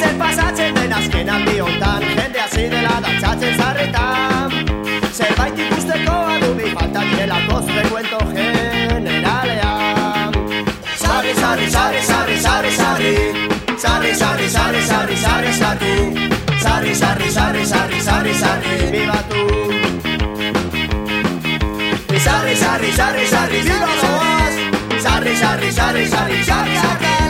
zer pasatzen den azken aldi hontan Jende hasi dela dantzatzen zarretan Zerbait ikusteko adumi falta direlako zure kuento generalean Sarri, sarri, sarri, sarri, sarri, sarri Sarri, sarri, sarri, sarri, sarri, sarri Sarri, sarri, sarri, sarri, sarri, sarri Bibatu Sarri, sarri, sarri, sarri, viva goaz Sarri, sarri, sarri, sarri, sarri, sakalera Sarri, sarri, sarri, sarri, sarri, sarri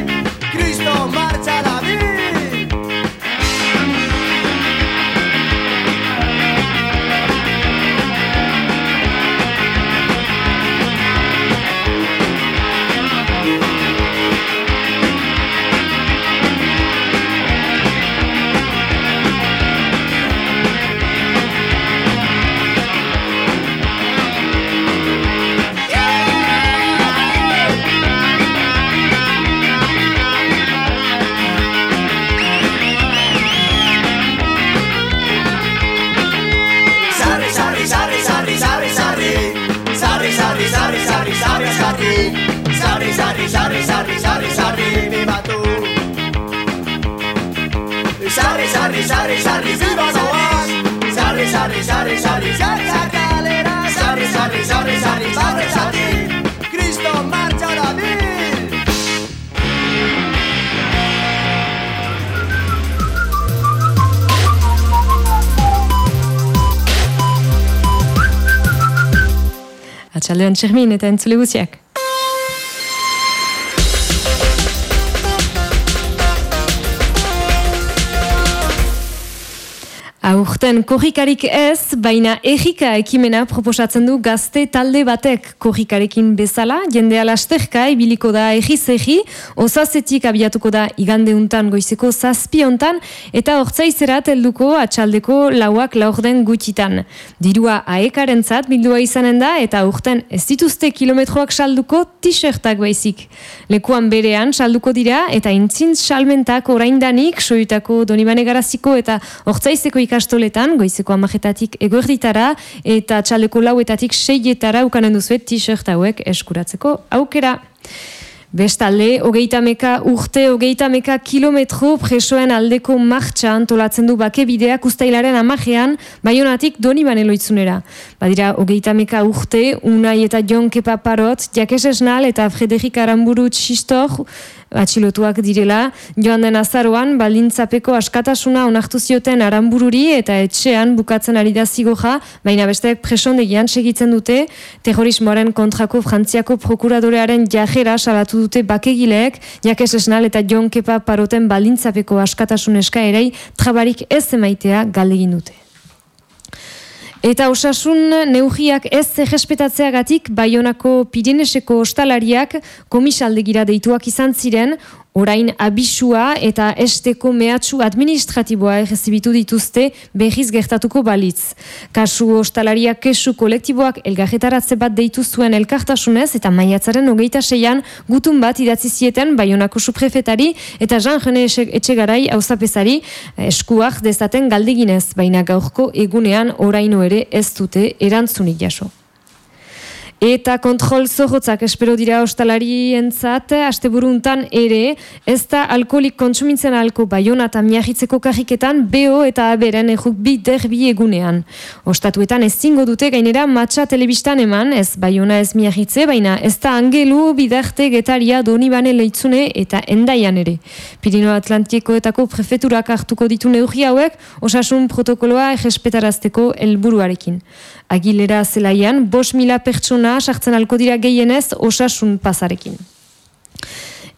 txermin eta entzule guziak. Aurten korrikarik ez, baina errika ekimena proposatzen du gazte talde batek korrikarekin bezala, jendea lasterka ibiliko da erriz erri, osazetik abiatuko da igande untan goizeko zazpi hontan, eta hortzaizerat helduko atxaldeko lauak laurden gutxitan. Dirua aekaren zat bildua izanen da, eta aurten ez dituzte kilometroak salduko t-shirtak baizik. Lekuan berean salduko dira, eta intzintz salmentak oraindanik soiutako donibane garaziko eta hortzaizeko ikastoletan, goizeko amajetatik egoerditara, eta txaleko lauetatik seietara ukanen duzuet t-shirt hauek eskuratzeko aukera. Bestalde, hogeita meka urte, hogeita meka kilometro presoen aldeko martxa antolatzen du bakebideak ustailaren amajean, baionatik doni baneloitzunera. Badira, hogeita meka urte, Unai eta Jon Kepa Parot, Jakes Esnal eta Frederik Aramburu Txistor, atxilotuak direla, joan den azaroan, balintzapeko askatasuna onartu zioten aranbururi eta etxean bukatzen ari da zigoja, baina besteek presondegian segitzen dute, terrorismoaren kontrako frantziako prokuradorearen jajera salatu dute bakegileek, jakes esnal eta Jon Kepa paroten balintzapeko askatasun eskaerei trabarik ez emaitea galdegin dute. Eta osasun neugiak ez errespetatzeagatik Baionako Pirineseko ostalariak komisaldegira deituak izan ziren, orain abisua eta esteko mehatxu administratiboa errezibitu dituzte berriz gertatuko balitz. Kasu ostalariak kesu kolektiboak elgarretaratze bat deitu zuen elkartasunez eta maiatzaren hogeita seian gutun bat idatzi zieten Baionako suprefetari eta Jean René Etxegarai auzapezari eskuak dezaten galdeginez, baina gaurko egunean oraino ere ez dute erantzunik jaso. Eta kontrol zorrotzak espero dira ostalari entzat, aste buruntan ere, ez da alkoholik kontsumintzen alko baiona eta miagitzeko karriketan, BO eta aberen erruk bi derbi egunean. Ostatuetan ez zingo dute gainera matxa telebistan eman, ez baiona ez miagitze, baina ez da angelu bidarte getaria donibane leitzune eta endaian ere. Pirino Atlantikoetako prefeturak hartuko ditu neurri hauek, osasun protokoloa egespetarazteko helburuarekin. Agilera zelaian, bos mila pertsona sartzen alko dira gehienez osasun pasarekin.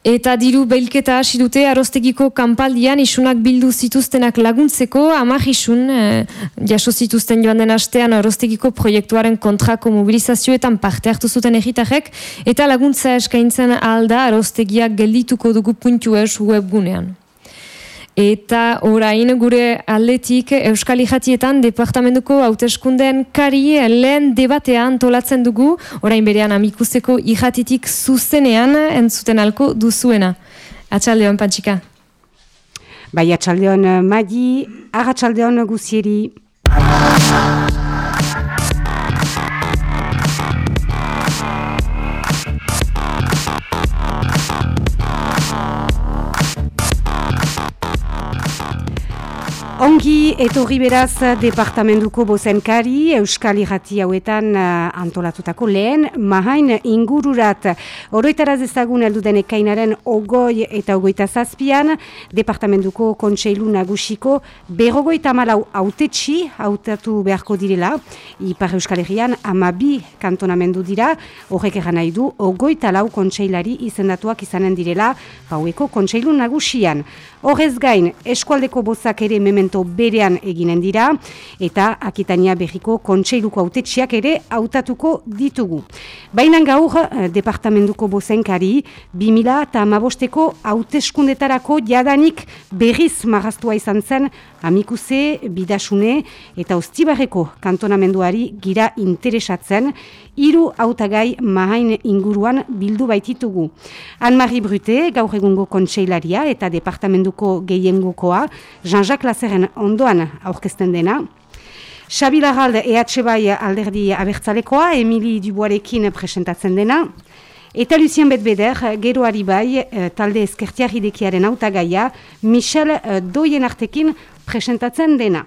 Eta diru belketa hasi dute arostegiko kanpaldian isunak bildu zituztenak laguntzeko amak isun eh, jaso zituzten joan den astean arostegiko proiektuaren kontrako mobilizazioetan parte hartu zuten egitarek eta laguntza eskaintzen alda arostegiak geldituko dugu puntu ez webgunean. Eta orain gure aldetik Euskal Ijatietan departamentuko hauteskundeen kari lehen debatean tolatzen dugu, orain berean amikuzeko ijatitik zuzenean entzuten alko duzuena. Atxaldeon, Pantxika. Bai, atxaldeon, Magi, agatxaldeon, Guzieri. Ongi etorri beraz departamentuko bozenkari Euskal Irrati hauetan uh, antolatutako lehen mahain ingururat. Oroitaraz ezagun elduden ekainaren ogoi eta ogoita zazpian departamentuko kontseilu nagusiko berrogoita malau autetxi hautatu beharko direla. Ipar Euskal Herrian amabi kantonamendu dira. Horrek eran nahi du ogoita lau kontseilari izendatuak izanen direla paueko kontseilu nagusian Horrez gain, eskualdeko bozak ere memento berean eginen dira, eta Akitania Berriko kontseiluko autetxiak ere hautatuko ditugu. Baina gaur, eh, departamentuko bozenkari, 2000 eta amabosteko hauteskundetarako jadanik berriz marraztua izan zen amikuse, bidasune eta ostibarreko kantonamenduari gira interesatzen, hiru hautagai mahain inguruan bildu baititugu. Anne-Marie Brute, gaur egungo kontseilaria eta departamentuko gehiengokoa, Jean-Jacques Lazeren ondoan aurkezten dena, Xabi Larralde EH bai alderdi abertzalekoa, Emili Duboarekin presentatzen dena, Eta Lucien Betbeder, geroari bai, eh, talde eskertiarridekiaren autagaia, Michel eh, Doien artekin presentatzen dena.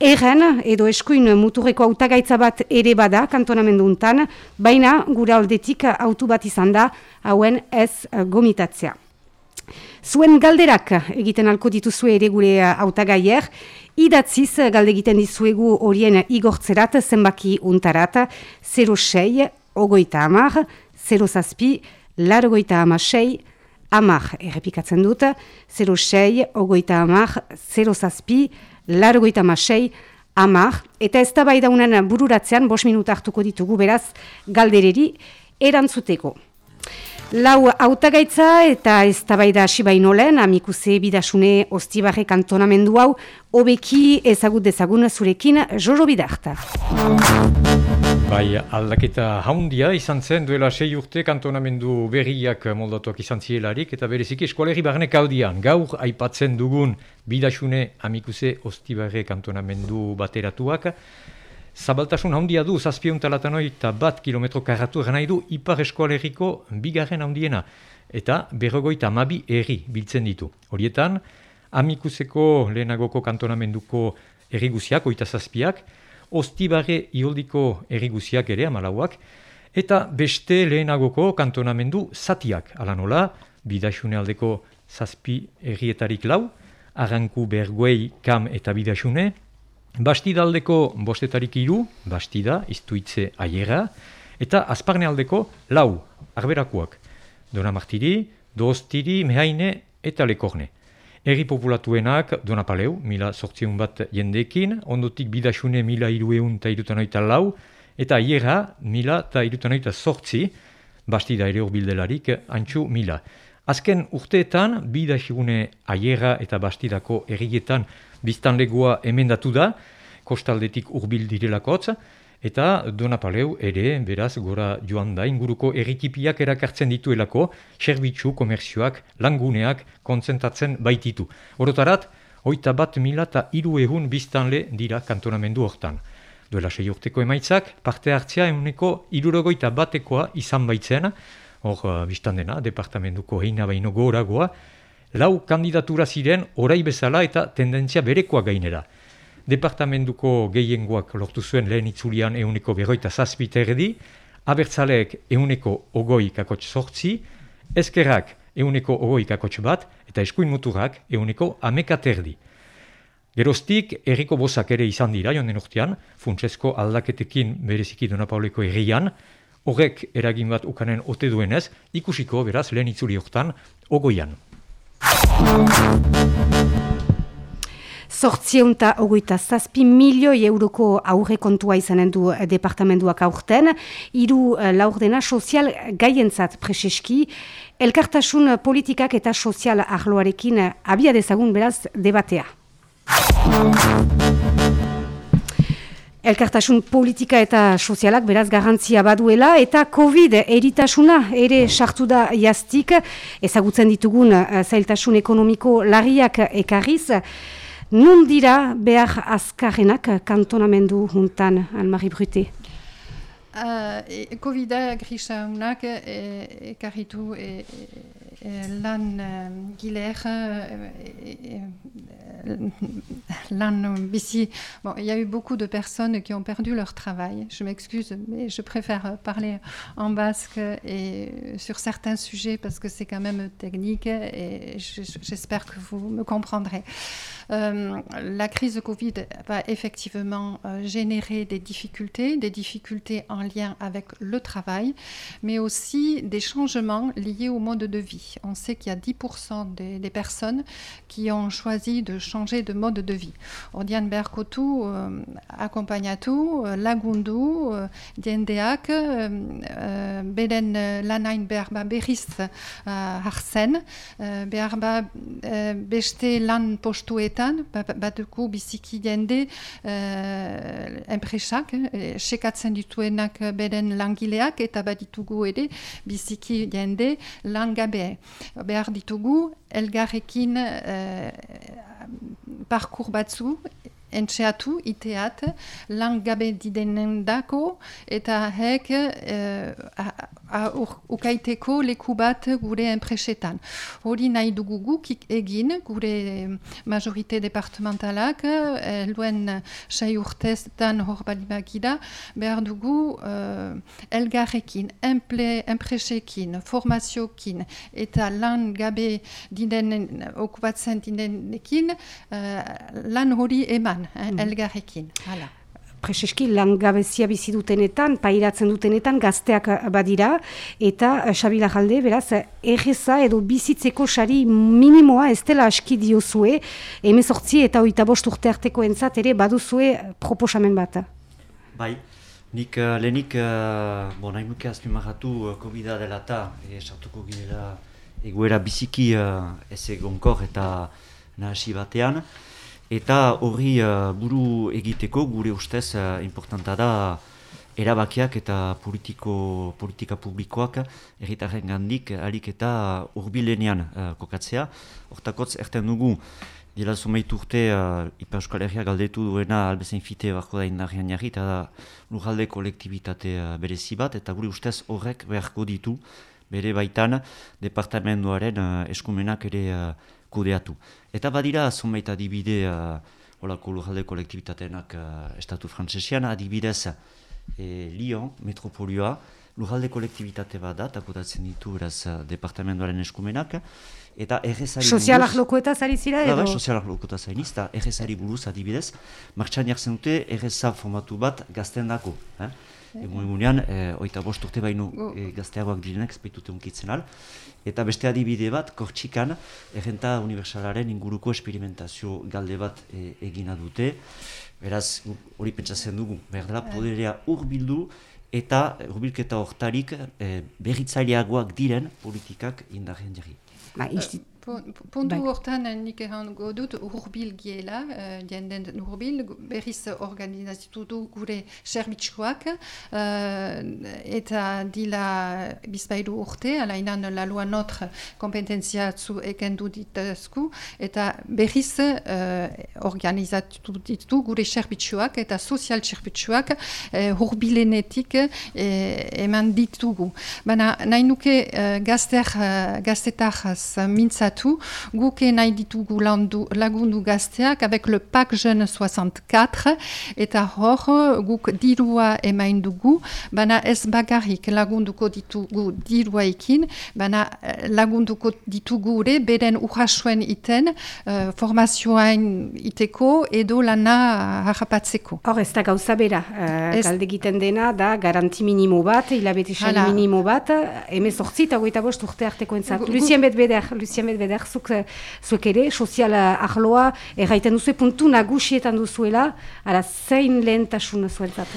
Erren, edo eskuin muturreko autagaitza bat ere bada kantonamendu untan, baina gura aldetik autu bat izan da, hauen ez gomitatzea. Zuen galderak egiten alko dituzue ere gure autagaier, idatziz galde egiten dizuegu horien igortzerat zenbaki untarat, 06, ogoita amar, 0 zazpi, largoita amasei, amar, errepikatzen dut, 06, ogoita amar, 0 zazpi, largoita masei, amar, eta ez da bai daunen bururatzean, bos minuta hartuko ditugu, beraz, galdereri, erantzuteko. Lau autagaitza eta ez da bai da hasi baino lehen, amikuse bidasune ostibarre kantonamendu hau, obeki ezagut dezagun zurekin, Jojo Bidarta. Bai, aldaketa haundia izan zen, duela sei urte kantonamendu berriak moldatuak izan zielarik, eta bereziki eskualerri barnek aldian, gaur aipatzen dugun bidasune amikuse ostibarre kantonamendu bateratuak, Zabaltasun handia du, zazpion talatanoi eta bat kilometro karratu nahi du Ipar Eskoaleriko bigarren handiena. Eta berrogoita amabi erri biltzen ditu. Horietan, amikuseko lehenagoko kantonamenduko erriguziak, oita zazpiak, ostibarre ioldiko erriguziak ere, amalauak, eta beste lehenagoko kantonamendu zatiak. Ala nola, bidasune aldeko zazpi errietarik lau, arranku berguei kam eta bidasune, Bastida aldeko bostetarik iru, bastida, iztuitze aiera, eta azparne aldeko lau, arberakuak. Dona martiri, dostiri, mehaine eta lekorne. Eri populatuenak, dona paleu, mila sortzion bat jendekin, ondotik bidasune mila irueun eta irutanoita lau, eta aiera mila eta irutanoita sortzi, bastida ere horbildelarik, antxu mila. Azken urteetan, bidasune aiera eta bastidako errietan biztan legua emendatu da, kostaldetik urbil direlakotz, eta Donapaleu ere, beraz, gora joan da, inguruko errikipiak erakartzen dituelako, serbitzu, komerzioak, languneak, kontzentatzen baititu. Orotarat, oita bat mila eta iru egun biztanle dira kantonamendu hortan. duela sei urteko emaitzak, parte hartzea euneko irurogoita batekoa izan baitzen, hor uh, dena, departamentuko heina baino goragoa, lau kandidatura ziren orai bezala eta tendentzia berekoa gainera. Departamentuko gehiengoak lortu zuen lehen itzulian euneko berroita zazpite erdi, abertzaleek euneko ogoi kakotx sortzi, eskerrak euneko ogoi kakotx bat, eta eskuin muturak euneko amekaterdi. Geroztik, erriko bozak ere izan dira, joan den urtean, funtsesko aldaketekin bereziki Dona Pauleko horrek eragin bat ukanen ote duenez, ikusiko beraz lehen itzuli hortan, ogoian. Zortziunta ogoita zazpi milioi euroko aurre kontua izanen du departamentuak aurten, iru eh, laurdena sozial gaientzat preseski, elkartasun politikak eta sozial arloarekin abia dezagun beraz debatea. Elkartasun politika eta sozialak beraz garantzia baduela eta COVID eritasuna ere sartu da jaztik ezagutzen ditugun zailtasun ekonomiko larriak ekarriz. Nun dira behar azkarrenak kantonamendu juntan, Anne-Marie Brute? Uh, Covid-a grisa unak ekarritu e, e, lan um, giler e, lan bici. Bon, il y a eu beaucoup de personnes qui ont perdu leur travail. Je m'excuse, mais je préfère parler en basque et sur certains sujets parce que c'est quand même technique et j'espère que vous me comprendrez. Euh, la crise de Covid va effectivement euh, générer des difficultés, des difficultés en lien avec le travail, mais aussi des changements liés au mode de vie. On sait qu'il y a 10% des, personnes qui ont choisi de changer de mode de vie. Euh, lagundu euh, diendeak euh, beden lanain berba berriz hartzen, berba beste lan postuetan horretan, batuko biziki jende uh, enpresak, eh, sekatzen dituenak beren langileak, eta baditugu ere biziki jende langabe. Behar ditugu, elgarrekin uh, parkur batzu, entxeatu, iteat, lan gabe didenen dako, eta hek uh, ukaiteko leku bat gure enpresetan. Hori nahi dugu guk egin, gure majorite departementalak, elduen sei urteztan hor balibagida, behar dugu uh, elgarrekin, enple, enpresekin, formaziokin, eta lan gabe didenen, okupatzen didenekin, uh, lan hori eman eh, mm. elgarrekin. Hala. Prezeski langabezia bizi dutenetan, pairatzen dutenetan gazteak badira, eta eh, Xabila Jalde, beraz, erreza edo bizitzeko sari minimoa ez dela aski diozue, emezortzi eta oita bost urte arteko entzat ere baduzue proposamen bat. Bai, nik uh, lehenik, uh, bon, nahi muke azpimarratu uh, COVID-a dela eta, e, sartuko girela egoera biziki uh, ez egonkor eta nahasi batean, Eta horri uh, buru egiteko gure ustez uh, importanta da erabakiak eta politiko, politika publikoak erritarren gandik alik eta urbilenean uh, kokatzea. Hortakotz erten dugu, dira zumeitu urte uh, Ipa Euskal Herria galdetu duena albezen fite barko da indarrian jarri eta lujalde kolektibitate uh, berezi bat eta gure ustez horrek beharko ditu bere baitan departamentoaren uh, eskumenak ere kudeatu. Eta badira, zonbait adibide, uh, olako lurralde kolektibitatenak uh, estatu frantzesian, adibidez e, Lyon, metropolioa, lurralde kolektibitate bat da, takotatzen ditu eraz uh, departamentoaren eskumenak, eta errezari. Sozialak lokueta zari zira edo? Ba, sozialak lokueta zari niz, eta errezari buruz adibidez, martxan jartzen dute erreza formatu bat gazten dako. Eh? Egun egunean, e, oita bost urte baino e, gazteagoak direnak, ezpeitute unkitzen al. Eta beste adibide bat, kortxikan, errenta universalaren inguruko esperimentazio galde bat e, egina dute. Beraz, hori pentsatzen dugu, behar dela poderea urbildu eta urbilketa hortarik e, berritzaileagoak diren politikak indarren jarri. Ba, Puntu bai. hortan nik errango dut urbil giela, uh, jenden urbil, berriz organizatu du gure serbitxuak, uh, eta dila bizpairu urte, alainan la loi notre kompetentzia zu ekendu ditazku, eta berriz uh, organizatu ditu gure serbitxuak eta sozial serbitxuak uh, urbilenetik uh, eman ditugu. Baina nahi nuke uh, gazter, uh, gaztetar mintzatu, guke nahi ditugu landu, lagundu gazteak avec le PAC Jeune 64 eta hor guk dirua emain dugu, bana ez bagarrik lagunduko ditugu diruaikin, bana eh, lagunduko ditugu ere beren urrasuen iten uh, formazioain iteko edo lana harrapatzeko. Hor ez da gauza bera, uh, ez... egiten dena da garanti minimo bat, hilabete minimo bat, emez ortsi eta goita bost urte arteko entzat. Lucien Betbeder, Lucien Betbeder, zuk, zuek ere, soziala ahloa, erraiten duzu, puntu nagusietan duzuela, ara zein lehentasun zuentzat?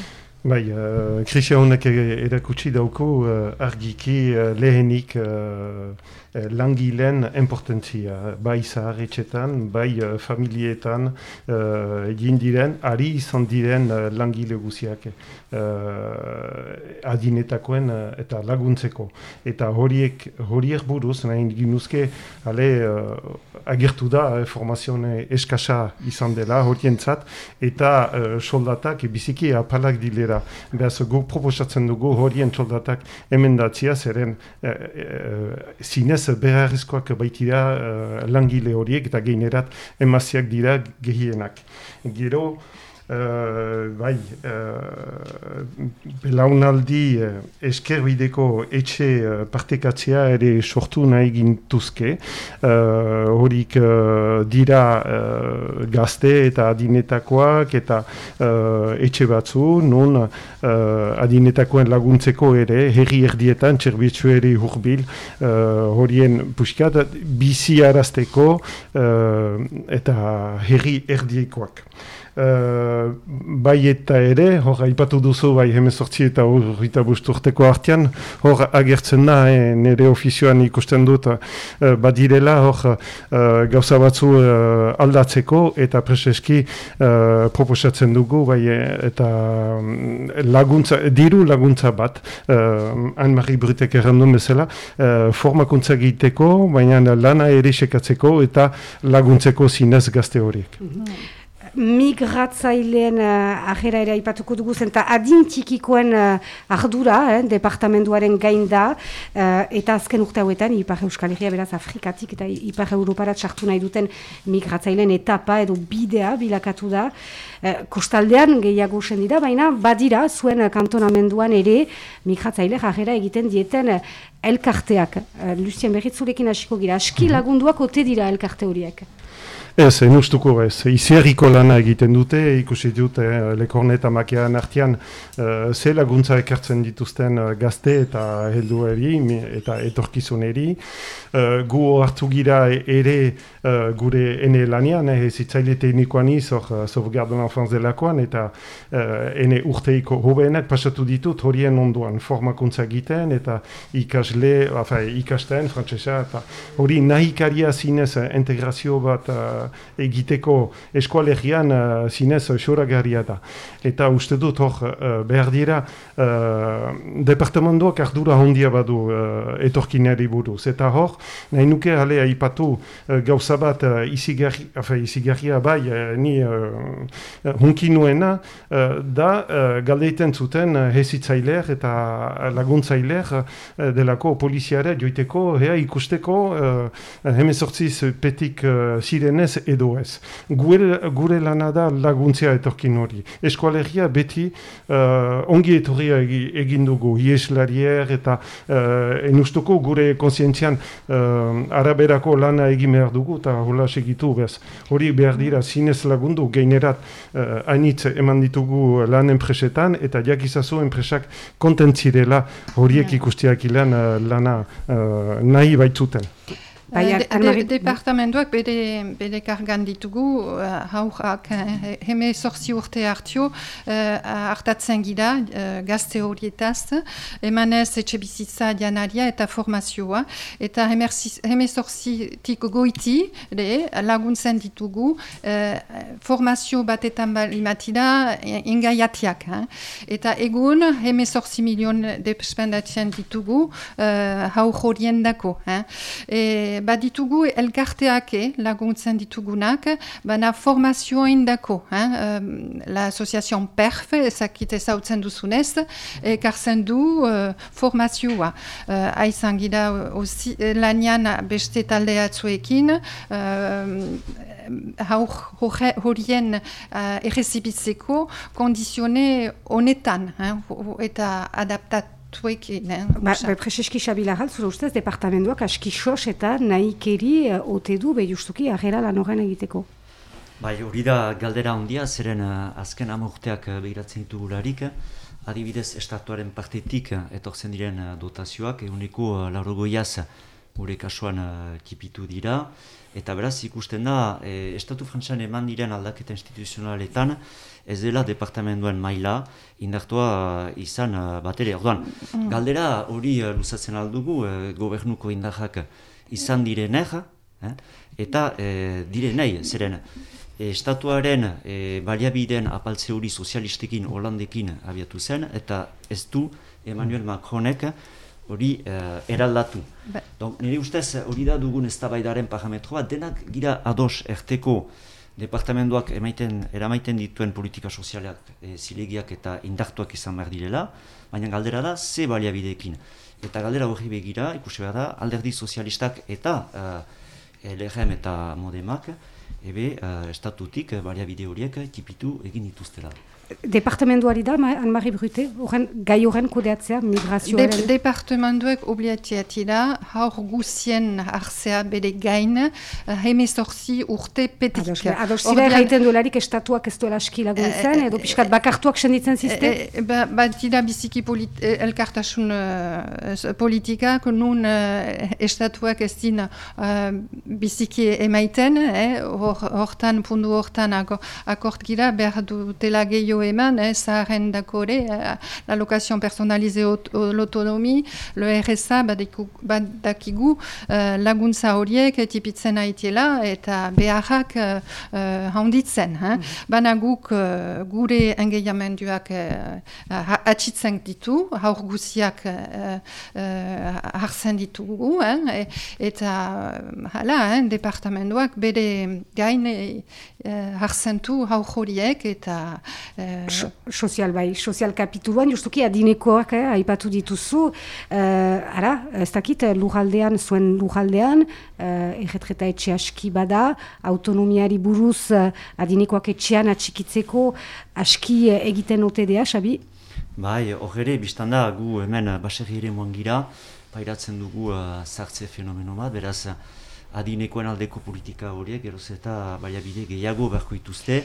Bai, uh, krisia honek erakutsi dauko uh, argiki uh, lehenik uh, langileen importantzia. Bai zaharretxetan, bai uh, familietan uh, egin diren, ari izan diren uh, langile guziak uh, adinetakoen uh, eta laguntzeko. Eta horiek, horiek buruz, nahi ginuzke, ale, uh, agertu da eh, formazioen eskasa izan dela horientzat eta uh, soldatak biziki apalak dilera. Beaz, gu proposatzen dugu horien soldatak emendatzia zeren uh, uh, zinez beharrezkoak baitira uh, langile horiek eta geinerat emaziak dira gehienak. Gero, Uh, bai, uh, belaunaldi uh, eskerbideko etxe uh, partekatzea ere sortu nahi gintuzke. Uh, horik uh, dira uh, gazte eta adinetakoak eta uh, etxe batzu, non uh, adinetakoen laguntzeko ere, herri erdietan, txerbitzu ere hurbil, uh, horien puskat, bizi arazteko uh, eta herri erdiekoak. Bai eta ere, hor aipatu duzu bai hemezortzi eta horrita busturteko artean, hor agertzen da, eh, nire ofizioan ikusten dut, uh, badirela hor uh, gauza batzu uh, aldatzeko eta preseski uh, proposatzen dugu, bai eta um, laguntza, diru laguntza bat, uh, Anne-Marie Brutek errandun bezala, uh, formakuntza egiteko, baina lana ere sekatzeko eta laguntzeko zinez gazte horiek. Mhm migratzaileen uh, ajera ere aipatuko dugu zen, eta adintikikoen uh, ardura, eh, departamentuaren gain da, uh, eta azken urte hauetan, Ipar Euskal Herria beraz Afrikatik eta Ipar Europarat sartu nahi duten migratzaileen etapa edo bidea bilakatu da. Uh, kostaldean gehiago zen dira, baina badira zuen kantonamenduan ere migratzaile jajera egiten dieten elkarteak. Uh, Lucien Berritzurekin hasiko gira, aski mhm. lagunduak ote dira elkarte horiek. Ez, enustuko ez. Izierriko lana egiten dute, ikusi dut, eh, lekorne eta makean artian, eh, ze laguntza ekartzen dituzten eh, gazte eta heldueri eta etorkizuneri. Eh, gu hartu gira ere eh, gure ene lanian, eh, zitzaile teknikoan izor, uh, Sauvegarde l'Enfance delakoan, eta uh, ene urteiko hobeenak pasatu ditut horien onduan formakuntza egiten, eta ikasle, afa, ikasten, frantzesa, eta hori nahikaria zinez integrazio bat egiteko eskualegian uh, zinez xoragarria da. Eta uste dut hor uh, behar dira uh, departamentoak ardura hondia badu uh, etorkinari buruz. Eta hor, nahi nuke ale aipatu uh, gauza bat uh, izigarria bai uh, ni uh, hunkinuena uh, da uh, galdeiten zuten uh, hezitzailer eta laguntzailer uh, delako poliziare joiteko, hea ikusteko uh, hemezortziz petik uh, zirenez edo ez. Gure, gure lana da laguntzea etorkin hori. Eskualegia beti uh, ongi etorria egin dugu, ieslarier eta uh, enustuko gure konsientzian uh, araberako lana egin behar dugu eta hola segitu bez. Hori behar dira zinez lagundu geinerat uh, hainitz eman ditugu lan enpresetan eta jakizazu enpresak kontentzirela horiek ikustiak ilan uh, lana uh, nahi baitzuten. Bai, Eh, de, de, departamentuak bere, bere kargan ditugu, uh, uh, heme sorzi urte hartio, uh, hartatzen gira uh, gazte horietaz, emanez etxe bizitza janaria eta formazioa, eta heme sorzitik goiti, ere, laguntzen ditugu, uh, formazio batetan balimatira ingaiatiak. Eh? Eta egun, heme sorzi milion despendatzen ditugu, uh, hau horien dako. Eh? E, baditugu elkarteak eh, laguntzen ditugunak, baina formazioen dako. Eh? Um, L'association PERF, ezakit ezautzen duzunez, ekartzen du uh, formazioa. Uh, Aizan gira osi, lanian beste taldeatzuekin, uh, haur horre- horien uh, errezibitzeko kondizione honetan, ho- eta adaptatuekin. Eh? Ba, ba, Prezeski Xabilarral, zure ustez, departamentuak aski sos eta nahi keri uh, ote du behi justuki agera lan horren egiteko. Bai, hori da galdera handia, zeren uh, azken amorteak uh, behiratzen ditugularik, adibidez estatuaren partetik etortzen diren dotazioak, eguneko laurogoiaz gure kasuan tipitu dira, eta beraz ikusten da, eh, estatu frantzian eman diren aldaketa instituzionaletan, ez dela departamentuen maila indartua uh, izan uh, batere. Orduan, galdera hori uh, luzatzen aldugu, uh, gobernuko indarrak izan direnek, eh? eta eh, direnei, zeren eh, estatuaren eh, baliabideen apaltze hori sozialistekin, holandekin abiatu zen, eta ez du Emmanuel Macronek hori eh, eraldatu. Ba- Donc, nire ustez hori da dugun eztabaidaren parametroa, denak gira ados erteko departamentuak emaiten, eramaiten dituen politika sozialak e, zilegiak eta indartuak izan behar direla, baina galdera da ze baliabideekin. Eta galdera horri begira, ikusi behar da, alderdi sozialistak eta uh, LRM eta Modemak, ebe uh, estatutik baliabide horiek tipitu egin dituztela. Departamentuari da, Ma- Anne-Marie Brute, horren, gai horren kudeatzea, De, migrazioaren... departamentuek obliatiatira haur guzien hartzea bere gain uh, hemezorzi urte petik. Ados, ados zira Ordean- erraiten duelarik estatuak ez duela aski laguntzen, edo pixkat bakartuak senditzen zizte? E, ba, ba dira biziki polit, elkartasun uh, politikak, nun uh, estatuak ez din uh, biziki emaiten, eh, hor, hortan, pundu hortan ako- akort gira, behar dutela gehiago eman, eh, zaharen dakore, eh, la location personnalisée aut- l'autonomie, le RSA badiku- badakigu uh, laguntza horiek tipitzen haitiela eta beharrak uh, uh, handitzen. Eh? Bana guk uh, gure engeiamenduak uh, atxitzen ditu, haur guziak uh, uh, hartzen ditugu, eh? e, eta uh, hala, eh? departamentuak bere gain uh, hartzen du haur horiek eta uh, So- sozial bai, sozial kapituluan, justuki adinekoak eh, aipatu dituzu, uh, ara, ez dakit, eh, lurraldean, zuen lurraldean, uh, erretreta etxe aski bada, autonomiari buruz uh, adinekoak etxean atxikitzeko aski eh, egiten ote dea, Xabi? Bai, hor ere, biztan da, gu hemen baserri ere moan gira, pairatzen dugu uh, zartze fenomeno bat, beraz, adinekoen aldeko politika horiek, geroz eta baliabide gehiago beharko dituzte.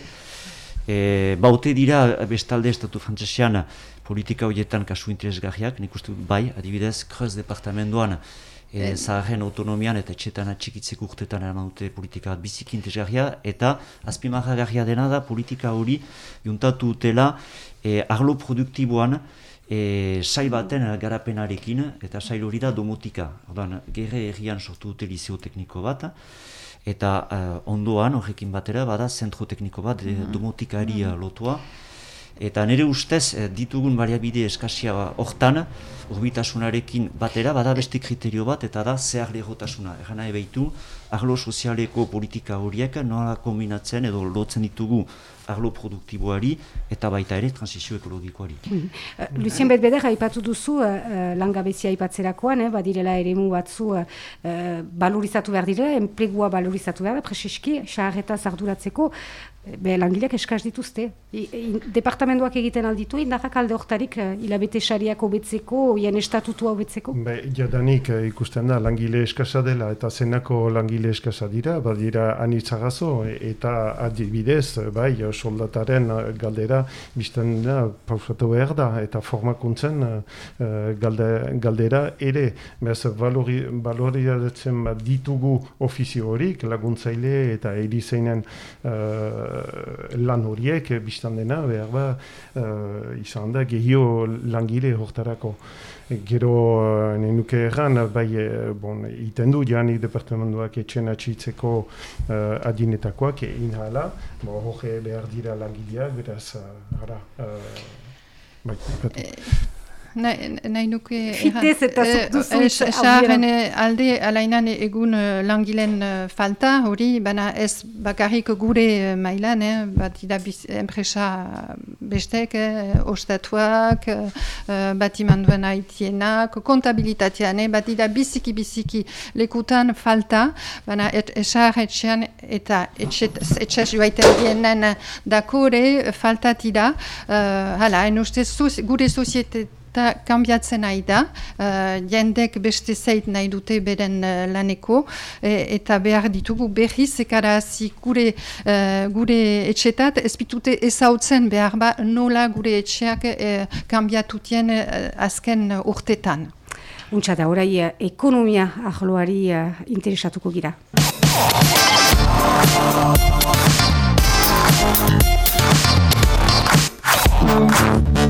E, baute dira bestalde estatu frantzesean politika horietan kasu interesgarriak, nik uste bai, adibidez, Kreuz departamentoan e, zaharren autonomian eta etxetan atxikitzeko urtetan eraman dute politika bat biziki interesgarria, eta azpimarragarria dena da politika hori juntatu dutela e, arlo produktiboan e, sail baten garapenarekin, eta sail hori da domotika. Ordan, gerre herrian sortu dute liceo tekniko bat, eta eh, ondoan horrekin batera bada zentro tekniko bat e, domotikari eh, lotua. Eta nire ustez eh, ditugun baliabide eskasia hortan, urbitasunarekin batera, bada beste kriterio bat, eta da zehar lehotasuna. Egan nahi behitu, arlo sozialeko politika horiek nola kombinatzen edo lotzen ditugu arlo produktiboari eta baita ere transizio ekologikoari. Uh, Lucien Betbeder, aipatu duzu, uh, langabezia aipatzerakoan, eh, badirela eremu batzu uh, balorizatu behar direla, enplegua balorizatu behar da, preseski, saharretaz arduratzeko, be, langileak eskaz dituzte. I, i, departamentoak egiten alditu, indarrak alde hortarik uh, hilabete sariak hobetzeko, hien estatutua hobetzeko? Be, jadanik eh, ikusten da, langile eskasa dela eta zenako langile eskasa dira, badira anitzagazo, eta adibidez, bai, soldataren galdera, bizten da, pausatu behar da, eta formakuntzen galde, galdera ere, bez, valori, valoriatzen ditugu ofizio horik, laguntzaile eta erizeinen uh, lan horiek, biztan dena, behar ba, uh, izan da, gehio langile hortarako. Gero, uh, nuke erran, bai, bon, iten du, jani departamentuak etxen atxitzeko uh, adinetakoak, inhala, bo, hoge behar dira langileak, beraz, ara, uh, bai, nahi nuke... Fitez eta Esaren alde alainan egun uh, langilen uh, falta hori, baina ez bakarrik gure mailan, eh, bat ida enpresa bestek, eh, ostatuak, uh, bat imanduen haitienak, kontabilitatean, eh, bat ida biziki-biziki lekutan falta, baina et, esar etxean eta etxez joaiten dienen dakore faltatida, uh, hala, en uste gure sozietet eta kanbiatzen nahi da, uh, jendek beste zeit nahi dute beren uh, laneko, e, eta behar ditugu berriz ekarazi gure, uh, gure etxetat, ez bitute ezautzen behar ba nola gure etxeak uh, kanbiatutien uh, azken urtetan. Untsa da, orai ekonomia ahloari uh, interesatuko gira. Horretara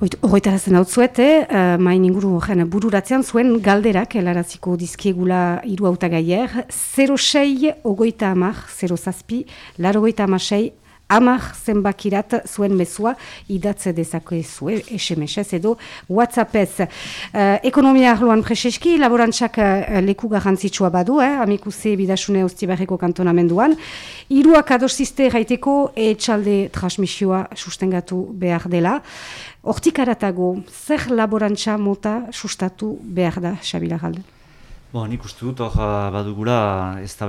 zen hau zuete, uh, main inguru jen bururatzean zuen galderak helaraziko dizkiegula hiru auta gaier. 06 ogoita amak, 0 zazpi, laro goita amasei, amak zenbakirat zuen mezua idatze dezake zue, SMS edo WhatsAppez. Uh, ekonomia arloan preseski, laborantzak uh, leku garrantzitsua badu, eh? amikuse bidasune hostibarreko kantonamenduan. Iruak adosizte gaiteko etxalde transmisioa sustengatu behar dela. Hortik aratago, zer laborantza mota sustatu behar da, Xabila Galde? Bon, nik uste dut, hor uh, badugula ez da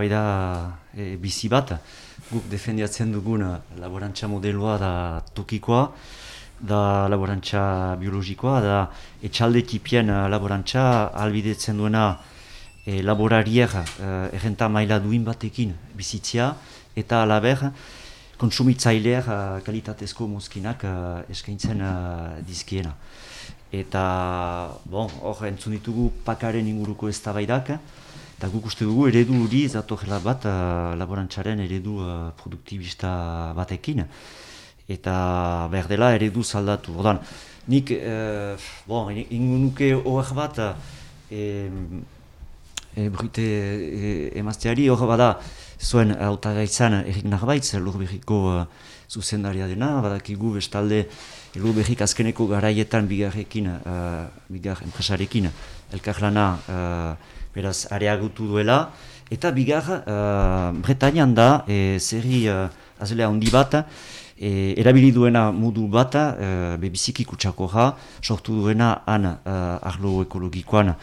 e, bizi bat, guk defendiatzen dugun laborantza modeloa da tokikoa, da laborantza biologikoa, da etxalde tipien laborantza albidetzen duena e, laborarier uh, errenta maila duin batekin bizitzia, eta alaber, kontsumitzaileak uh, kalitatezko mozkinak eskaintzen dizkiena. Eta, bon, hor entzun ditugu pakaren inguruko ez eta guk uste dugu eredu hori zatorrela bat uh, laborantzaren eredu uh, produktibista batekin. Eta behar dela eredu zaldatu. Ordan, nik, uh, bon, ingunuke hor bat, e, e, brute e, emazteari hor bada, zuen autagaitzan Erik Narbaitz, Lurbiriko uh, zuzendaria dena, badakigu bestalde Lurbirrik azkeneko garaietan bigarrekin, uh, bigar enpresarekin, elkarlana uh, beraz areagutu duela, eta bigar uh, Bretañan da, e, zerri uh, azalea handi bat, e, erabili duena modu bat, uh, bebiziki kutsako sortu duena han uh, arlo ekologikoan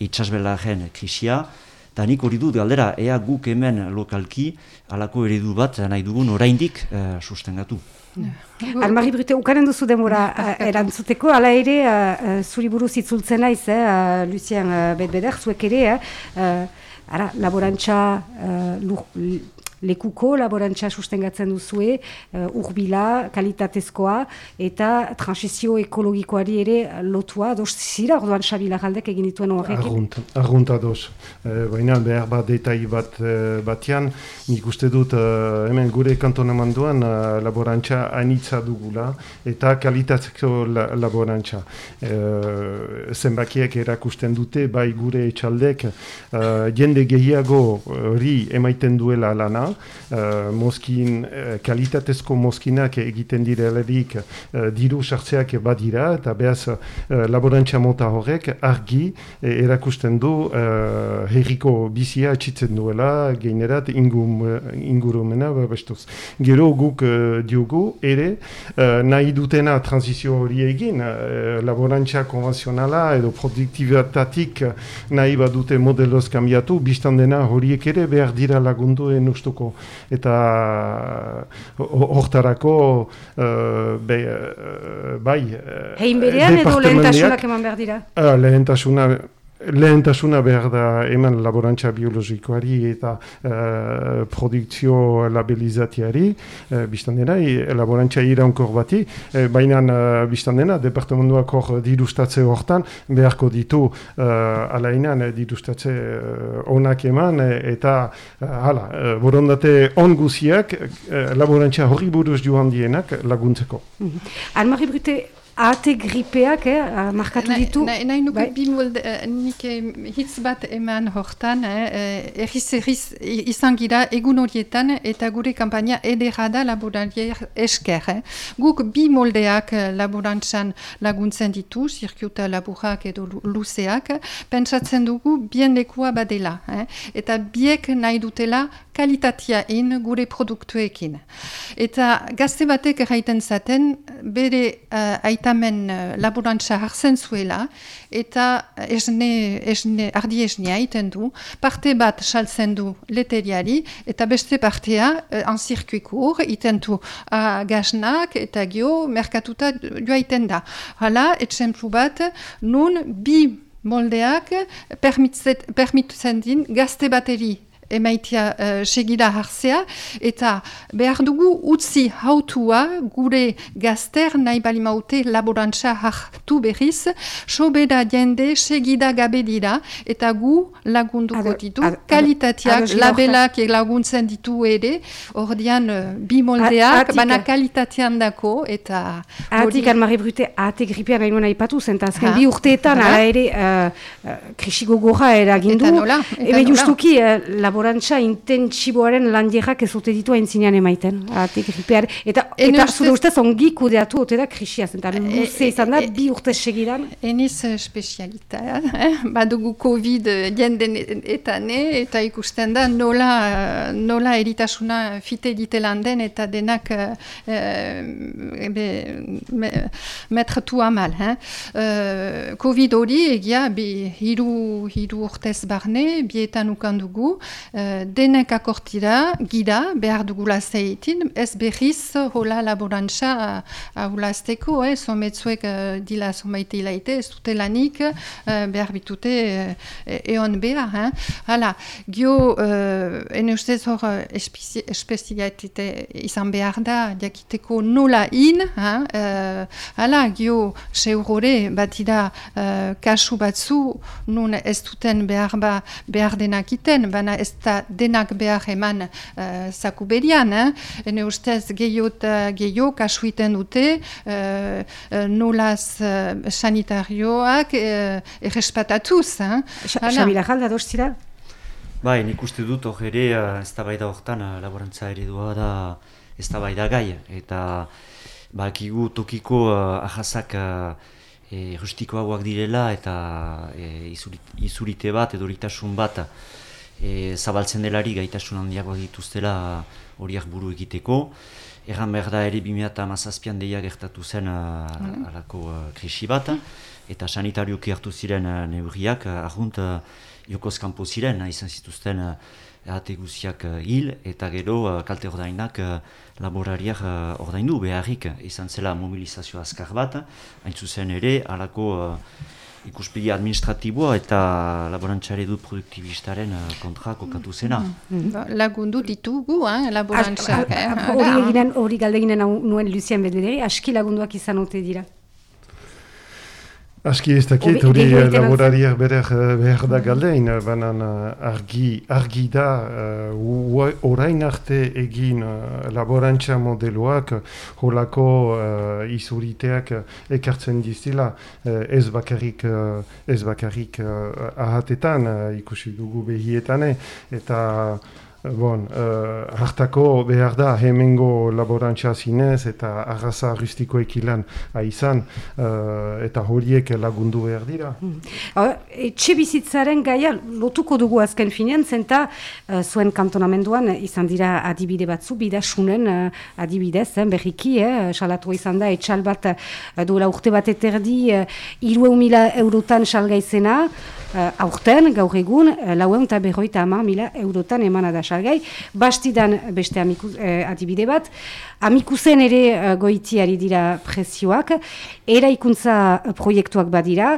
itxasbelaren krisia, Eta nik hori dut galdera, ea guk hemen lokalki alako eredu bat nahi dugun oraindik uh, sustengatu. Almari Brute, ukaren duzu demora uh, erantzuteko, ala ere, uh, zuri buruz itzultzen naiz, uh, Lucien uh, Bedbeder, zuek ere, uh, ara, laborantza uh, lekuko laborantza sustengatzen duzue, uh, urbila, kalitatezkoa, eta transizio ekologikoari ere lotua, doz zira, orduan Xabila Galdek egin dituen horrekin? Arrunt, arrunt adoz. E, Baina behar bat detai bat e, batean, nik uste dut hemen gure kantonamanduan e, laborantza anitza dugula, eta kalitatezko la, laborantza. E, zenbakiek erakusten dute, bai gure etxaldek, jende gehiago hori emaiten duela lana, uh, moskin, uh, kalitatezko moskinak egiten direlerik uh, diru sartzeak badira, eta behaz uh, laborantza mota horrek argi erakusten du uh, herriko bizia atxitzen duela, geinerat ingum, ingurumena bestuz. Gero guk uh, diogu ere uh, nahi dutena transizio hori egin, uh, laborantza konvenzionala edo produktibatatik nahi badute modeloz kambiatu, biztan dena horiek ere behar dira lagundu enustuko eta hortarako uh, be, uh, bai Hein berean edo lehentasunak eman behar dira? Uh, lehentasuna lehentasuna behar da eman laborantza biologikoari eta uh, produkzio labelizatiari, uh, biztan dena, laborantza iraunkor bati, uh, baina uh, biztan dena, departamentuak hor dirustatze hortan, beharko ditu uh, alainan dirustatze uh, onak eman, eta uh, hala, uh, borondate on guziak, uh, laborantza horri buruz joan dienak laguntzeko. Mm -hmm. Anne-Marie Brute, Ate gripeak, eh, markatu ditu? Nahi na, nuke bai? bimulde, uh, nik hitz bat eman hortan, eh, erriz erriz izan gira egun horietan eta gure kampaina edera da laborarier esker. Eh. Guk bi moldeak laborantzan laguntzen ditu, zirkiuta laburak edo luzeak, pentsatzen dugu bien lekua badela. Eh. Eta biek nahi dutela kalitatea in gure produktuekin. Eta gazte batek erraiten zaten, bere uh, aitamen uh, laborantza hartzen zuela, eta esne, esne, ardi esnea iten du, parte bat saltzen du leteriari, eta beste partea uh, anzirkuikur iten du uh, gaznak eta gio merkatuta joa iten da. Hala, etxemplu bat, nun bi moldeak permitzen din gazte bateri emaitia uh, segida hartzea, eta behar dugu utzi hautua gure gazter nahi balimaute laborantza hartu berriz, sobera jende segida gabe dira, eta gu lagunduko ditu, kalitatiak labelak laguntzen ditu ere, ordean uh, bi moldeak, bana kalitatean dako, eta... Atik, Anne-Marie Brute, ate gripea nahi nuen aipatu zen, azken bi urteetan, ala ere, uh, uh, krisigo gorra eragindu, eta eta justuki, uh, laborantza intentsiboaren landierak ez ote ditu aintzinean emaiten. Atik, ripear, eta eta zure ustez ongi kudeatu ote da krisia zen. E, luze izan da, e, bi urte segidan. Eniz spezialita, eh? badugu COVID jenden eta ne, eta ikusten da nola, nola eritasuna fite ditelan den eta denak eh, be, me, metratu amal. Eh? Uh, COVID hori egia, bi hiru, hiru urtez barne, bietan ukandugu, uh, denek akortira, gida, behar dugula zeitin, ez berriz hola laborantza haulazteko, eh, sometzuek uh, dila somaite ilaite, ez dute lanik, uh, behar bitute uh, eon behar. Eh? Hala, gio, uh, ene ustez hor espeziatite izan behar da, diakiteko nola in, uh, hala, gio, seurore, batida uh, kasu batzu, nun ez duten behar, ba, behar denakiten, baina ez da denak behar eman uh, zaku berian. Eh? Ene ustez gehiot uh, gehiot kasuiten dute uh, nolaz uh, sanitarioak uh, errespatatuz. Eh? Xabila jalda dostira? Bai, nik uste dut hor ere uh, ez da baida horretan uh, laborantza eredua da ez da baida gai. Eta bakigu tokiko uh, ahazak uh, e, direla eta e, izurite bat edo bat e, zabaltzen delari gaitasun handiago dituztela horiak buru egiteko. Erran behar da ere 2008an deia gertatu zen mm. alako uh, krisi bat, eta sanitarioki hartu ziren uh, neurriak, uh, ahunt uh, jokoz kanpo ziren, izan zituzten ehate guziak hil, eta gero uh, kalte ordainak laborariak ordaindu beharrik, izan zela mobilizazio azkar bat, hain zuzen ere, alako ikuspegi administratiboa eta laborantxare du produktibistaren uh, kontra kokatu zena. Mm. Mm. Lagundu ditugu, eh, laborantxak. Hori galdeginen nuen Lucien Bedederi, aski lagunduak izan ote dira. Aski ez dakit, hori laborariak behar, behar da galdein, banan argi, argi da, uh, orain arte egin uh, laborantza modeloak holako uh, izuriteak ekartzen diztila, uh, ez bakarrik, uh, ez bakarrik uh, ahatetan, uh, ikusi dugu behietan, eta Bon, uh, hartako behar da hemengo laborantza zinez eta arraza rustikoek ilan aizan uh, eta horiek lagundu behar dira. Hmm. Etxe bizitzaren gaia lotuko dugu azken finean, zenta uh, zuen kantonamenduan izan dira adibide batzu, bidasunen uh, adibidez, eh, berriki, eh, salatu izan da, etxal bat uh, duela urte bat eterdi, uh, iru mila eurotan salgaizena, uh, aurten, gaur egun, uh, lauen eta berroita ama mila eurotan emana da salgai. Bastidan beste amikuz, uh, adibide bat, amikuzen ere uh, goitiari dira prezioak, eraikuntza proiektuak badira,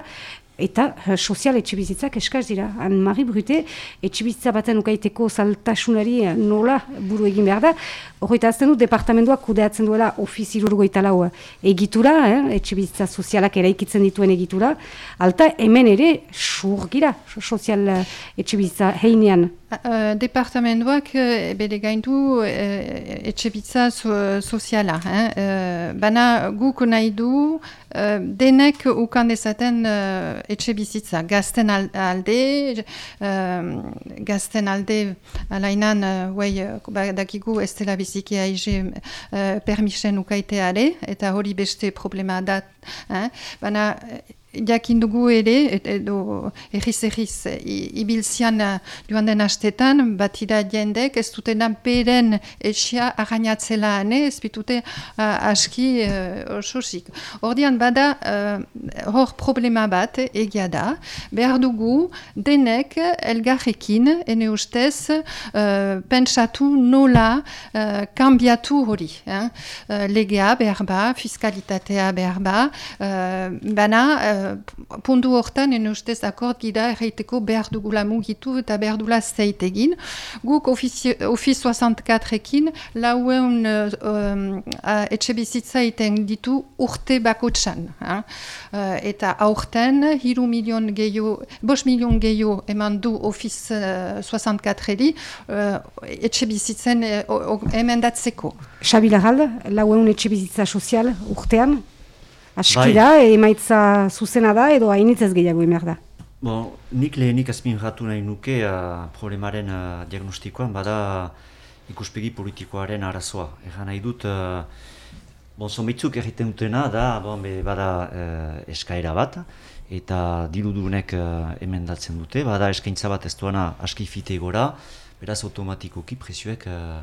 eta uh, sozial etxibizitzak eskaz dira. Han Mari Brute, etxibizitza baten ukaiteko zaltasunari nola buru egin behar da. Horreta azten du, departamentoak kudeatzen duela ofizirurgo lau egitura, eh, etxibizitza sozialak eraikitzen dituen egitura, alta hemen ere surgira sozial etxibizitza heinean. Uh, departamentoak uh, bere gaindu uh, etxebitza so, soziala. Eh? Uh, bana guk nahi du uh, denek ukan dezaten uh, etxe bizitza. Gazten alde, uh, gazten alde alainan, uh, dakigu ez dela biziki aize uh, permisen ukaitea eta hori beste problema dat. Eh? Bana, jakin dugu ere, edo erriz erriz, ibilzian joan den astetan, batida jendek, ez dute peren etxia arrainatzela ane, ez bitute aski uh, ososik. Ordian bada, hor problema bat, egia da, behar dugu denek elgarrekin, ene ustez, uh, pentsatu nola uh, kambiatu hori. Eh? legea behar ba, fiskalitatea behar ba, bana, puntu hortan, en ustez akord gira erraiteko behar dugula mugitu eta behar dugula egin. Guk Office 64-ekin lauen uh, etxe bizitza iten ditu urte bako txan. Uh, eta aurten, hiru milion gehiago, bos milion gehiago eman du Office uh, 64-eri uh, etxe bizitzen uh, emendatzeko. Xabila Gal, lauen etxe bizitza sozial urtean? Askira, bai. emaitza zuzena da edo hainitz ez gehiago emer da? Bon, nik lehenik azpin jatu nahi nuke uh, problemaren uh, diagnostikoan, bada ikuspegi politikoaren arazoa. Egan nahi dut, uh, bon, zomitzuk egiten dutena da, bon, be, bada uh, eskaera bat, eta dirudunek uh, emendatzen dute, bada eskaintza bat ez duena aski fite gora, beraz automatikoki presioek, uh,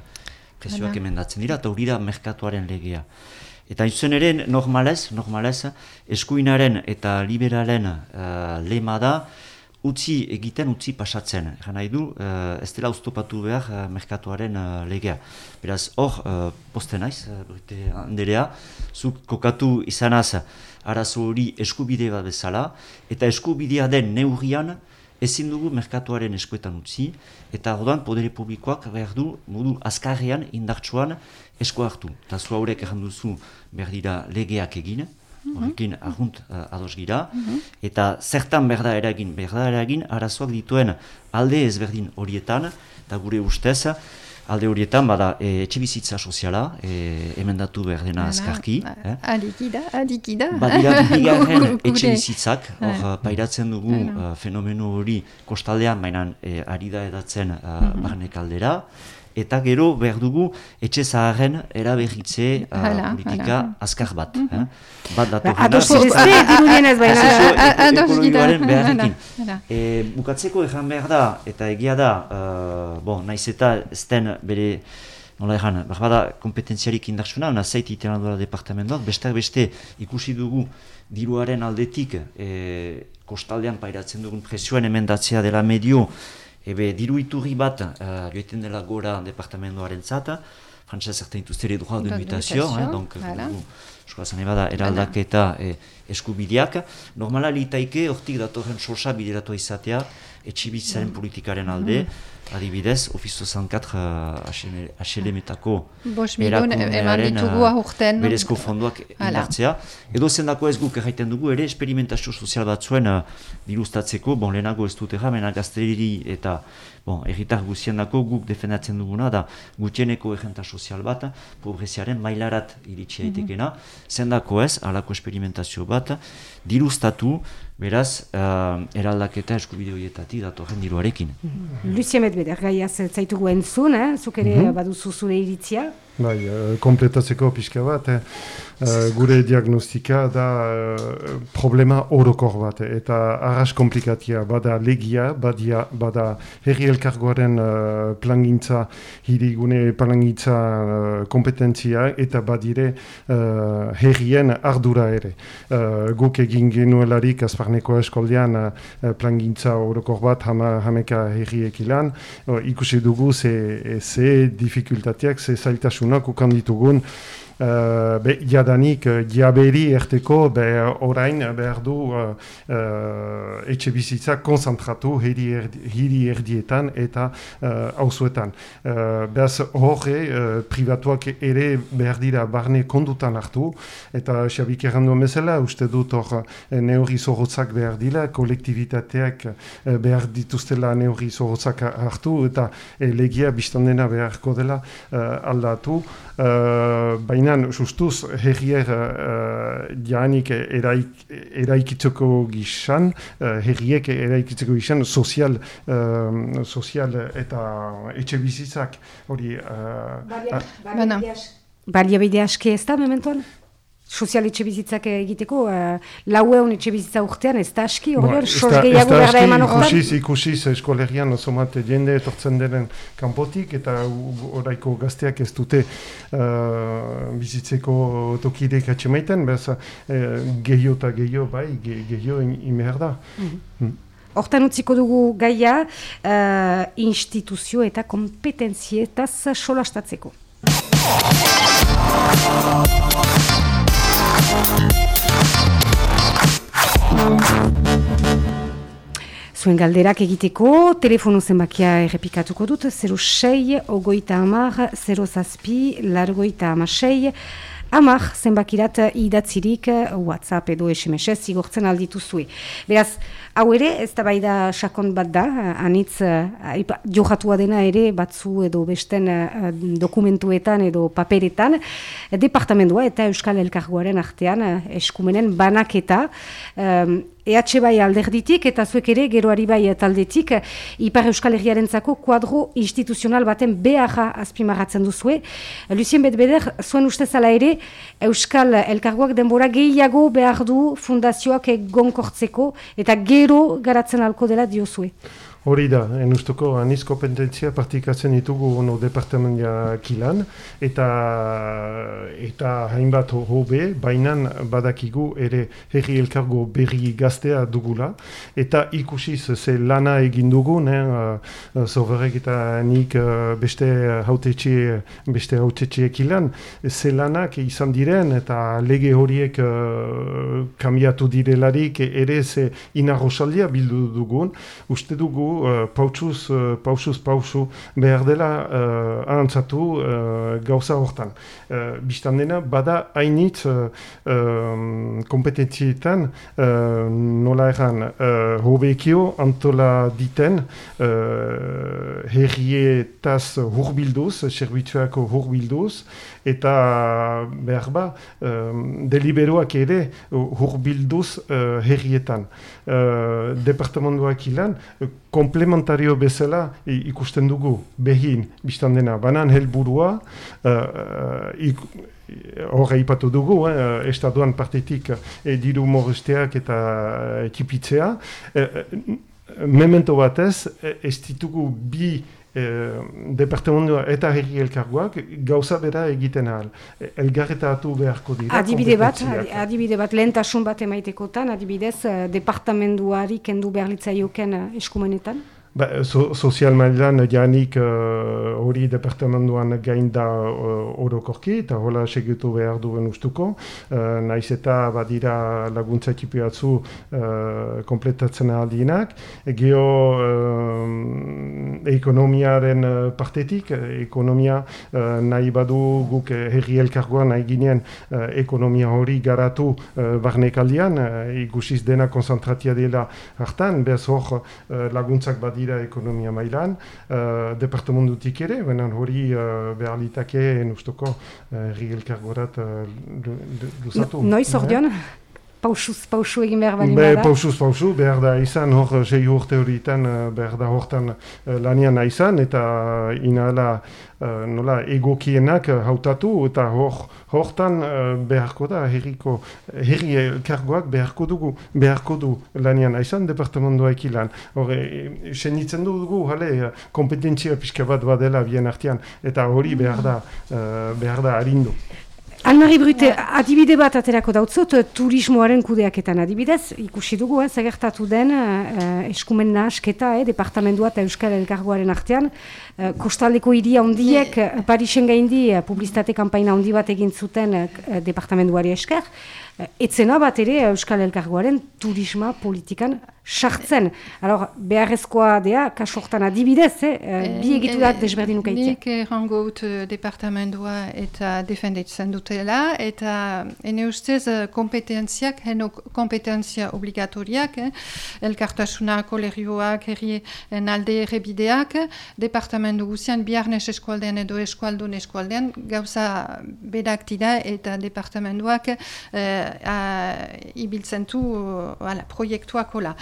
presioak emendatzen dira, eta hori da merkatuaren legea. Eta izan ere, normalez, normalez, eskuinaren eta liberalen uh, lema da, utzi egiten, utzi pasatzen. Egan nahi du, uh, ez dela ustopatu behar uh, merkatuaren uh, legea. Beraz, hor, uh, poste naiz, uh, brite handerea, zuk kokatu izanaz arazo hori eskubide bat bezala, eta eskubidea den neurrian, ezin dugu merkatuaren eskuetan utzi, eta godan, podere publikoak behar du, modu azkarrean, indartsuan, esko hartu. Eta zu haurek egin duzu behar dira legeak egin, mhm. horrekin ahunt uh, ados gira, mhm. eta zertan behar da eragin, behar da eragin arazoak dituen alde ezberdin horietan, eta gure ustez, alde horietan bada e, etxe bizitza soziala, e, emendatu behar dena azkarki. Eh? Adikida, adikida. Badira bigarren etxe bizitzak, hor pairatzen dugu uh, fenomeno hori kostaldean, mainan e, ari da edatzen uh, mm barnek aldera, eta gero behar dugu etxe zaharren eraberritze uh, politika azkar bat. Mm -hmm. eh? Bat ba, Ados ez beharrekin. E, bukatzeko ezan behar da, eta egia da, uh, bon, naiz eta ezten bere Nola egan, bada kompetentziarik indartsuna, una zeit iteran duela departamentoak, beste beste ikusi dugu diruaren aldetik e, kostaldean pairatzen dugun presioen emendatzea dela medio, ebe diru iturri bat uh, joiten dela gora departamentoaren zata, frantzaz zertain tuztere droit de mutation, eh, donc, voilà. Eskola zane bada, eraldaketa eh, eskubideak. Normala litaike, hortik datorren sosa bideratu izatea, etxibitzaren mm. politikaren alde, mm. Adibidez, Ofizio 64 uh, HLM-etako erakundearen uh, berezko fonduak indartzea. Edo zendako ez guk erraiten dugu, ere esperimentazio sozial bat zuen uh, dilustatzeko, bon, lehenago ez dut erra, gazteleri eta bon, erritar guzien dako guk defendatzen duguna, da gutieneko egenta sozial bat, pobreziaren mailarat iritsi daitekena, mm -hmm. zendako ez, alako esperimentazio bat, dilustatu, beraz, uh, eraldaketa eskubide horietatik datorren diruarekin. Mm -hmm. Lucia Medveder, gaiaz zaitugu entzun, eh? zuk ere mm -hmm. baduzu zure iritzia? Bai, uh, kompletatzeko pixka bat, eh? Uh, gure diagnostika da uh, problema orokor bat eta arras komplikatia bada legia, badia, bada herri elkargoaren uh, plangintza, hirigune plangintza uh, kompetentzia eta badire uh, herrien ardura ere. Uh, guk egin genuelarik azparneko eskoldean uh, plangintza orokor bat hama, hameka herriek ilan, uh, ikusi dugu ze, ze dificultateak, ze zailtasunak ukanditugun uh, be, jadanik diaberi erteko be, orain behar du uh, uh, etxe bizitza konzentratu hiri, erdi, hiri erdietan eta hauzuetan. Uh, Beaz horre uh, privatuak ere behar dira barne kondutan hartu eta xabik errandu bezala uste dut hor neurri zorrotzak behar dira, kolektibitateak behar dituztela neurri zorrotzak hartu eta legia biztandena beharko dela aldatu. Uh, Baina, justuz, herrier uh, janik eraik, eraikitzeko gizan, uh, herriek eraikitzeko gizan, sozial, uh, sozial eta etxe bizitzak, hori... Uh, Baliabide aski ez da, mementuan? Sozial etxe bizitzak egiteko, uh, lau egun etxe bizitza urtean, ez da aski, hori sos gehiago behar da eman ordan? Ikusiz, ikusiz, eskolerian oso mate jende etortzen denen kanpotik, eta oraiko gazteak ez dute uh, bizitzeko tokidek atxe maiten, bez uh, gehiago eta gehiago, bai, gehiago imer da. Mhm. Mm Hortan utziko dugu gaia, uh, instituzio eta kompetentzietaz solastatzeko. Zuen galderak egiteko, telefono zenbakia errepikatuko dut, 06, ogoita amar, 0 zazpi, largoita amasei, Amar, zenbakirat idatzirik WhatsApp edo SMS zigortzen alditu zuen. Beraz, hau ere, ez da bai da sakon bat da, anitz uh, johatua dena ere batzu edo besten uh, dokumentuetan edo paperetan, departamendua eta Euskal Elkargoaren artean eskumenen banaketa, um, EH bai alderditik eta zuek ere geroari bai taldetik Ipar Euskal Herriaren zako kuadro instituzional baten beharra azpimarratzen duzue. Lucien Betbeder, zuen ustezala ere Euskal Elkargoak denbora gehiago behar du fundazioak egonkortzeko eta gero garatzen alko dela diozue. Hori da, enustuko aniz kompetentzia partikatzen ditugu ono departamentia kilan, eta eta hainbat hobe, bainan badakigu ere herri elkargo berri gaztea dugula, eta ikusiz ze lana egin dugu, uh, zoberek eta nik uh, beste hautetxe, beste hautetxe kilan, ze lanak izan diren, eta lege horiek uh, kambiatu direlarik ere ze inarrosaldia bildu dugun, uste dugu uh, pautsuz, uh, pausuz pausu behar dela uh, ahantzatu uh, gauza hortan. Uh, Bistan dena, bada hainitz uh, um, kompetentzietan uh, nola erran uh, hobekio antola diten uh, herrietaz hurbilduz, serbitzuako hurbilduz, eta behar ba, um, deliberoak ere hurbilduz uh, herrietan. Uh, departamentoak ilan, komplementario bezala ikusten dugu behin biztan dena banan helburua uh, horre ipatu dugu eh, estatuan partetik eh, diru moresteak eta ekipitzea eh, memento batez ez ditugu bi eh, departamentoa eta herri elkargoak gauza bera egiten ahal. Elgarretatu beharko dira. Adibide bat, adibide bat, lehentasun bat emaitekotan, adibidez, eh, departamentuari kendu behar litzaioken eh, eskumenetan? Ba, so, sozial mailan janik uh, hori departamentoan gain da uh, orokorki eta hola segitu behar duen ustuko. Uh, naiz eta badira laguntza ekipi batzu uh, kompletatzen aldinak. Geo ekonomiaren partetik, ekonomia uh, nahi badu guk herri elkargoan nahi ginen ekonomia hori garatu uh, barnek aldian, uh, ikusiz dena konzentratia dela hartan, bez hor laguntzak badi dira ekonomia mailan, uh, departamentutik ere, benen hori uh, behar litake enustoko uh, rigelkargorat uh, luzatu. Noiz ordean? Pausuz, pausu egin behar bali Be, Pausuz, pausu, behar da izan, hor sei urte horietan behar da hortan lanian izan, eta inala nola egokienak hautatu, eta hor, hortan beharko da, herriko, herri elkargoak beharko dugu, beharko du lanian izan, departamentoa ekilan. Hor, e, senitzen dugu, hale, kompetentzia pixka bat badela bien artean, eta hori behar da, behar da harindu. Almari Brute, adibide bat aterako dautzot, turismoaren kudeaketan adibidez, ikusi dugu, eh, zagertatu den, eh, eskumen nahasketa, eh, departamendua eta Euskal Elkargoaren artean, eh, kostaldeko iria ondiek, eh, Parisen gaindi, eh, publizitate kampaina ondi bat egin zuten eh, departamenduari esker, eh, etzena bat ere Euskal Elkargoaren turisma politikan sartzen. Alors, beharrezkoa dea, kasortan adibidez, eh, eh, bi egiturak eh, desberdin ukaitzea. Nik errango ut departamentua eta defenditzen dutela, eta ene ustez kompetentziak, heno kompetentzia obligatoriak, eh, elkartasuna, kolerioak, herrien alde errebideak, departamentu guzian, biharnes eskualdean edo eskualdun eskualdean, gauza bedak dira eta departamentuak eh, ibiltzen du uh,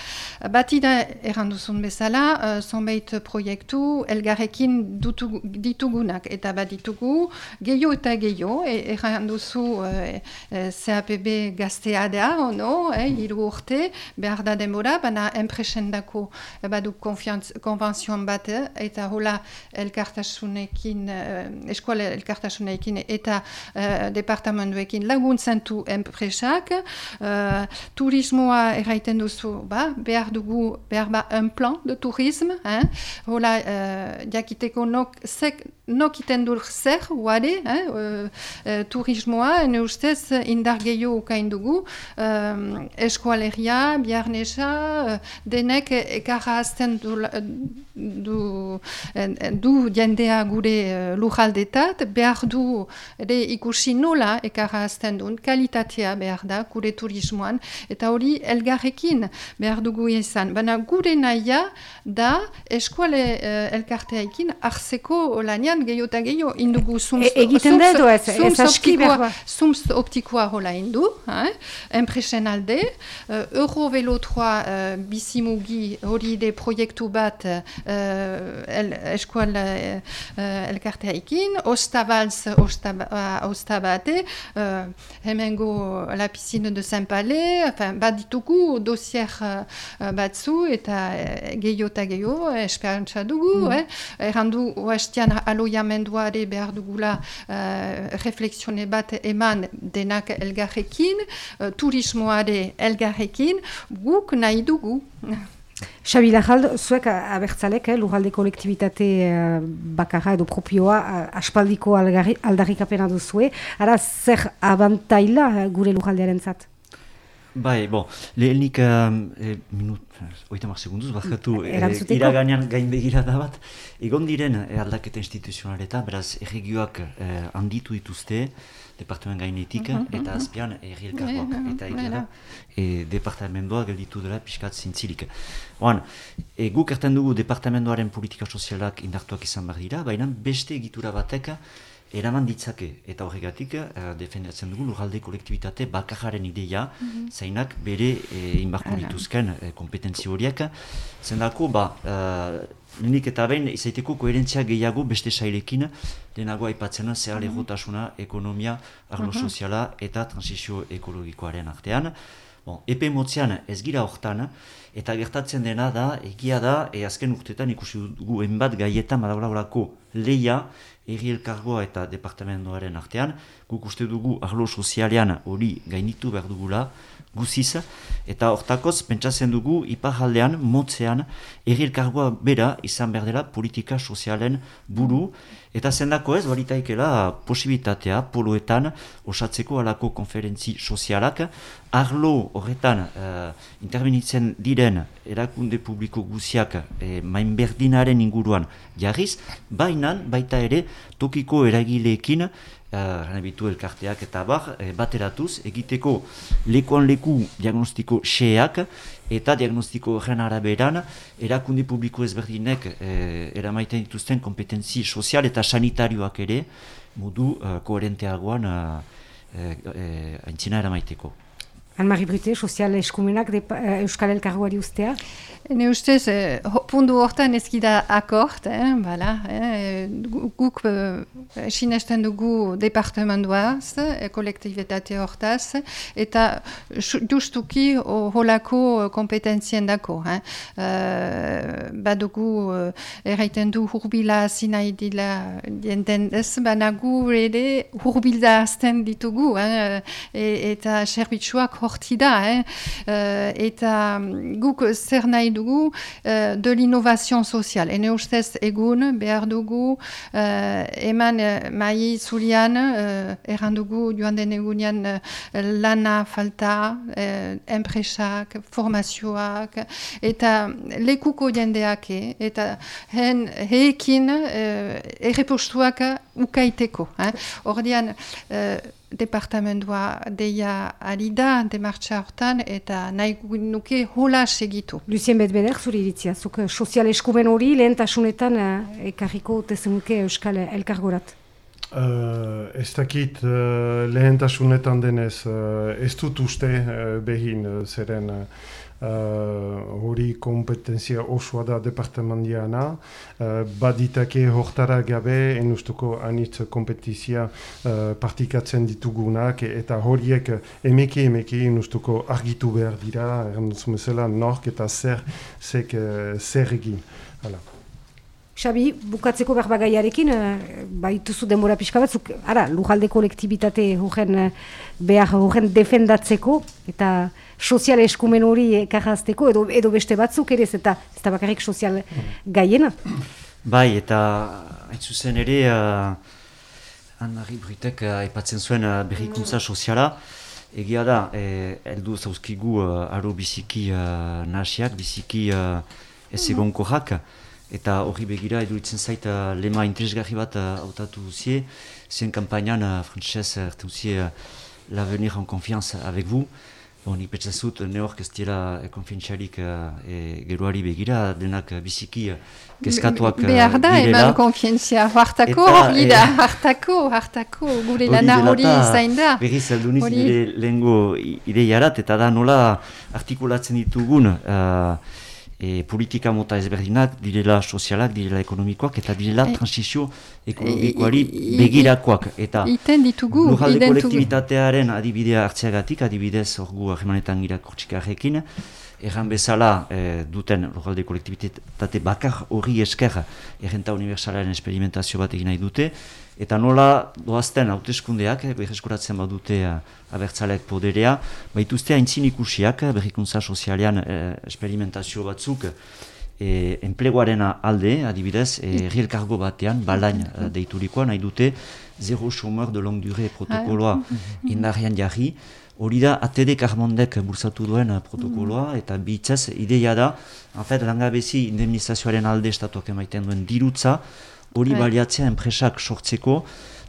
hola. Batida erranduzun bezala, uh, zonbait proiektu elgarrekin ditugunak eta bat ditugu gehiago eta gehiago, e, erranduzu uh, uh, CAPB gaztea da, ono, eh, iru urte, behar da denbora, baina enpresen dako badu konvenzioan bat eta hola elkartasunekin, uh, eskuale elkartasunekin eta uh, departamentuekin laguntzentu enpresak, uh, turismoa erraiten duzu, ba, behar dugu, behar ba, un plan de tourisme, hein? Hola, uh, jakiteko nok, sek, nok iten dur zer, hein? Uh, uh, turismoa, ene ustez, indar gehiago ukain dugu, uh, eskualeria, biarnesa, denek ekarra azten du, du, du jendea gure lujaldetat, behar du, ere ikusi nola ekarra azten duen, kalitatea behar da, gure turismoan, eta hori elgarrekin behar dugu izan. Baina gure naia da eskuale elkarteaikin arzeko lanean gehiago eta gehiago indugu e, egiten da edo ez, ez aski behar Zumz optikoa hola indu, eh? enpresen alde. Uh, Euro Velo 3 uh, bizimugi hori de proiektu bat uh, el, eskual uh, elkarteaikin, ostabalz ostabate, uh, hemengo la piscine de Saint-Palais, enfin, bat ditugu dosier uh, Eh, batzu eta uh, gehiago eta gehiago eh, esperantza dugu. Mm. Eh? Errandu oastian aloiamenduare behar dugula uh, refleksione bat eman denak elgarrekin, uh, turismoare elgarrekin, guk nahi dugu. Xabi Lajald, zuek abertzalek, eh, lujalde kolektibitate uh, bakarra edo propioa uh, aspaldiko aldarrikapena duzue. Ara, zer abantaila gure lujaldearen zat? Bai, bon, lehenik uh, e, minut, oita mar segunduz, bakatu, e, iraganean gain begira da bat, egon diren e, aldaketa instituzionaleta, beraz, erregioak e, handitu dituzte, departament gainetik, uh -huh, eta azpian erri elkargoak, eta egia da, e, departamentoa gelditu dela pixkat zintzilik. Oan, e, guk erten dugu departamentoaren politika sozialak indartuak izan behar dira, baina beste egitura batek, eraman ditzake. Eta horregatik uh, defendatzen dugu lurralde kolektibitate bakararen ideia. Mm zainak bere e, inbarko dituzken e, kompetentzi horiek. Zendako ba uh, eta behin izaiteko koherentzia gehiago beste sailekin denago aipatzen zehar mm -hmm. ekonomia, arlo mhm. soziala eta transizio ekologikoaren artean bon, epe motzean ez gira hortan eta gertatzen dena da egia da e, azken urtetan ikusi dugu enbat gaietan badagoela leia erri elkargoa eta departamentoaren artean, guk uste dugu arlo sozialean hori gainitu behar dugula, guziz, eta hortakoz pentsatzen dugu iparaldean, motzean, erri elkargoa bera izan behar dela politika sozialen buru, Eta zendako ez, baritaikela posibilitatea poloetan osatzeko alako konferentzi sozialak. Arlo horretan uh, intervenitzen diren erakunde publiko guziak eh, mainberdinaren inguruan jarriz, baina baita ere tokiko eragileekin uh, elkarteak eta bar, eh, bateratuz, egiteko lekuan leku diagnostiko xeak, eta diagnostiko horren araberan, erakunde publiko ezberdinek eh, eramaiten dituzten kompetentzi sozial eta sanitarioak ere, modu uh, koherenteagoan uh, uh, uh, aintzina eramaiteko. Anmari Brute, sozial eskumenak eh, Euskal Elkargoari ustea? Ne ustez, eh, pundu hortan ezkida akort, eh, bala, eh, guk eh, sinesten dugu departamentoaz, eh, kolektivitate hortaz, eta justuki holako kompetentzien dako. Eh. Eh, badugu eh, erraiten du hurbila zinai dila dienten ez, baina gu ere hurbilda azten ditugu, eh, e, eta serbitzuak horti da, eh, eta guk zer nahi dugu uh, de l'innovation sociale. Ene ustez egun behar dugu uh, eman uh, mai zulian uh, erran dugu joan den egunean uh, lana falta, uh, enpresak, formazioak, eta lekuko jendeak, eta hen heekin uh, errepostuak ukaiteko. Eh? Uh, departamentua deia ari da demartxa hortan eta nahi nuke hola segitu. Lucien Betbeder, zuri iritzia, zuk eh, sozial eskuben hori lehentasunetan uh, ekarriko tezenuke Euskal Elkargorat? Uh, ez dakit uh, lehentasunetan denez, uh, ez dut uste uh, behin uh, zeren uh, hori kompetentzia osoa da departamendiana, uh, baditake hortara gabe enustuko anitz kompetizia uh, partikatzen ditugunak eta horiek emeki emeki enustuko argitu behar dira, erranduzumezela nork eta zer, zek, uh, zer egin. Hala. Xabi, bukatzeko berbagaiarekin, uh, baituzu denbora pixka batzuk, ara, lujalde kolektibitate horren behar horren defendatzeko, eta sozial eskumen hori ekarrazteko, edo, edo beste batzuk ere, eta ez da bakarrik sozial gaiena. Bai, eta hain zuzen ere, uh, Anna-Marie Britek uh, aipatzen zuen uh, berrikuntza soziala, egia da, eh, eldu zauzkigu uh, aro biziki uh, nasiak, biziki uh, ez egonko eta hori begira eduritzen zait uh, lema interesgarri bat hautatu uh, duzie, zien kampainan uh, frantzes ertu uh, l'avenir en confiance avec vous, Bon, nik petsa zut, ne hor kestiela konfientxarik e, geruari begira, denak biziki keskatuak Behar da, eman konfientzia, hartako hori da, hartako, hartako, gure lana hori zain da. Berriz, alduniz nire lehengo ideiarat, eta da nola artikulatzen ditugun e, politika mota ezberdinak, direla sozialak, direla ekonomikoak, eta direla e, transizio ekonomikoari begirakoak. Eta iten ditugu, lujalde kolektibitatearen adibidea hartzeagatik, adibidez orgu ahemanetan gira kortxikarrekin, erran bezala e, duten lujalde kolektibitate bakar hori esker errenta universalaren esperimentazio bat egin nahi dute, Eta nola doazten hauteskundeak, eh, behireskuratzen badute uh, abertzaleak poderea, baituzte haintzin ikusiak, eh, berrikuntza sozialean eh, esperimentazio batzuk, eh, enpleguaren alde, adibidez, eh, rilkargo batean, balain uh, deiturikoa, nahi dute, zero chômeur de longue durée protokoloa ah. indarrian jarri, hori da, atede karmondek bulsatu duen protokoloa, eta bitzaz, ideia da, en fait, langabezi indemnizazioaren alde estatuak emaiten duen dirutza, hori bai. baliatzea enpresak sortzeko,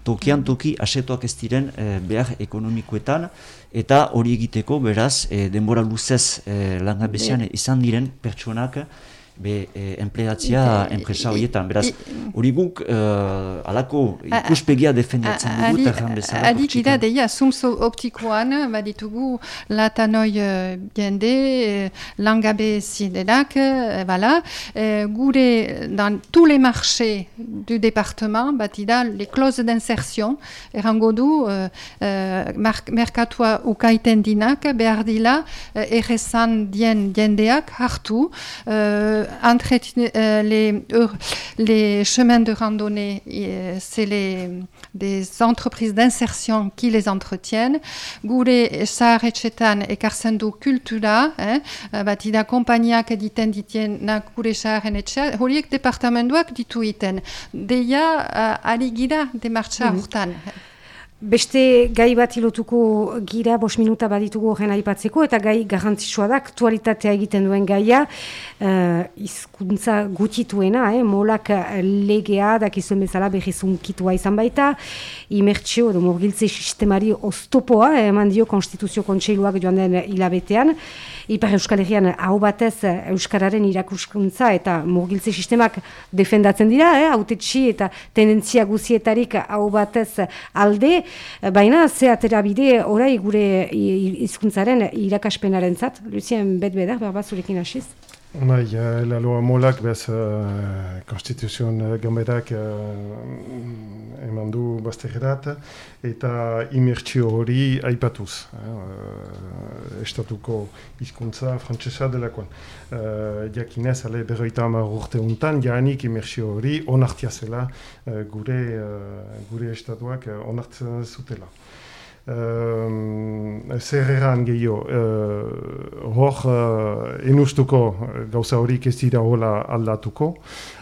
tokian toki asetoak ez diren e, behar ekonomikoetan, eta hori egiteko beraz e, denbora luzez e, langabezian izan diren pertsonak be e, enpleatzia enpresa horietan. Beraz, hori guk uh, alako ikuspegia defendatzen dugu eta jan bezala. Adik ida, deia, zumzo optikoan, baditugu latanoi uh, jende, langabe zidenak, uh, voilà. gure, dans tous les marchés du département, batida, les clauses d'insertion, errango du, uh, uh, merkatua ukaiten dinak, behar dila, errezan dien jendeak hartu, uh, euh, les, euh, les chemins de randonnée, euh, c'est les, des entreprises d'insertion qui les entretiennent. Gure saharretxetan ekartzen du kultura, eh? bat ida kompaniak editen ditien na gure saharren etxea, horiek departamentuak ditu iten. Deia, uh, ari gira demartxa mm -hmm. Beste gai bat ilotuko gira, bos minuta baditugu horren aipatzeko, eta gai garantzitsua da, aktualitatea egiten duen gaia, uh, izkuntza gutituena, eh, molak legea, dakizuen bezala berrizun kitua izan baita, imertxio edo morgiltze sistemari oztopoa, eh, eman dio konstituzio kontseiluak joan den hilabetean, Ipar Euskal Herrian hau batez Euskararen irakuskuntza eta murgiltze sistemak defendatzen dira, eh, autetxi eta tendentzia guzietarik hau batez alde, baina ze atera bide orai gure hizkuntzaren irakaspenaren zat. Lucien, bet bedar, berbat zurekin hasiz? Bai, uh, laloa molak bez uh, konstituzion uh, gamberak uh, eman du baztegerat eta imertsio hori aipatuz. Uh, estatuko hizkuntza frantsesa delakoan. Uh, jakinez, ale berroita ama urte untan, jaanik imertsio hori onartia zela uh, gure, uh, gure estatuak uh, onartzen zutela. Uh, zer eran gehiago, uh, hor uh, enustuko gauza horik ez dira hola aldatuko,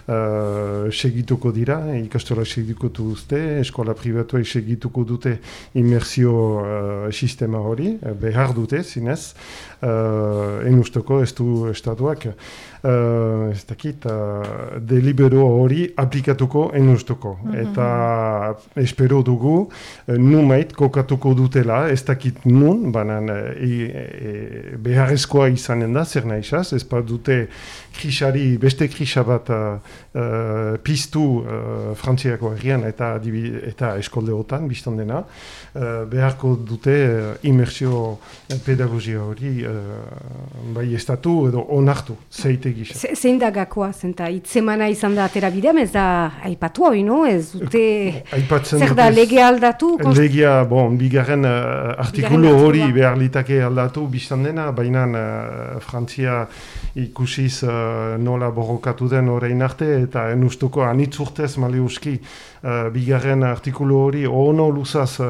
uh, segituko dira, ikastola segituko dute, eskola privatuak segituko dute imersio uh, sistema hori, behar dute zinez, uh, enustuko ez du estatuak uh, ez dakit, uh, delibero hori aplikatuko enustuko. Mm -hmm. Eta espero dugu, numait kokatuko dutela, ez dakit nun, banan e, e, beharrezkoa izanen da, zer nahizaz, ez pa dute krisari, beste krisa bat uh, piztu uh, frantziako herrian eta, eta eskoldeotan, biztan dena, uh, beharko dute uh, imersio pedagogia hori uh, bai estatu edo onartu, zeite gisa. Zein da gakoa, zenta, itzemana izan da atera bidea, ez da aipatu hori, no? Ez dute, zer da, lege aldatu? Legea, bon, bigarren uh, artikulu hori behar litake aldatu biztan dena, baina uh, Frantzia ikusiz uh, nola borrokatu den horrein arte, eta enustuko anitzurtez maliuski uh, bigarren artikulu hori ono luzaz,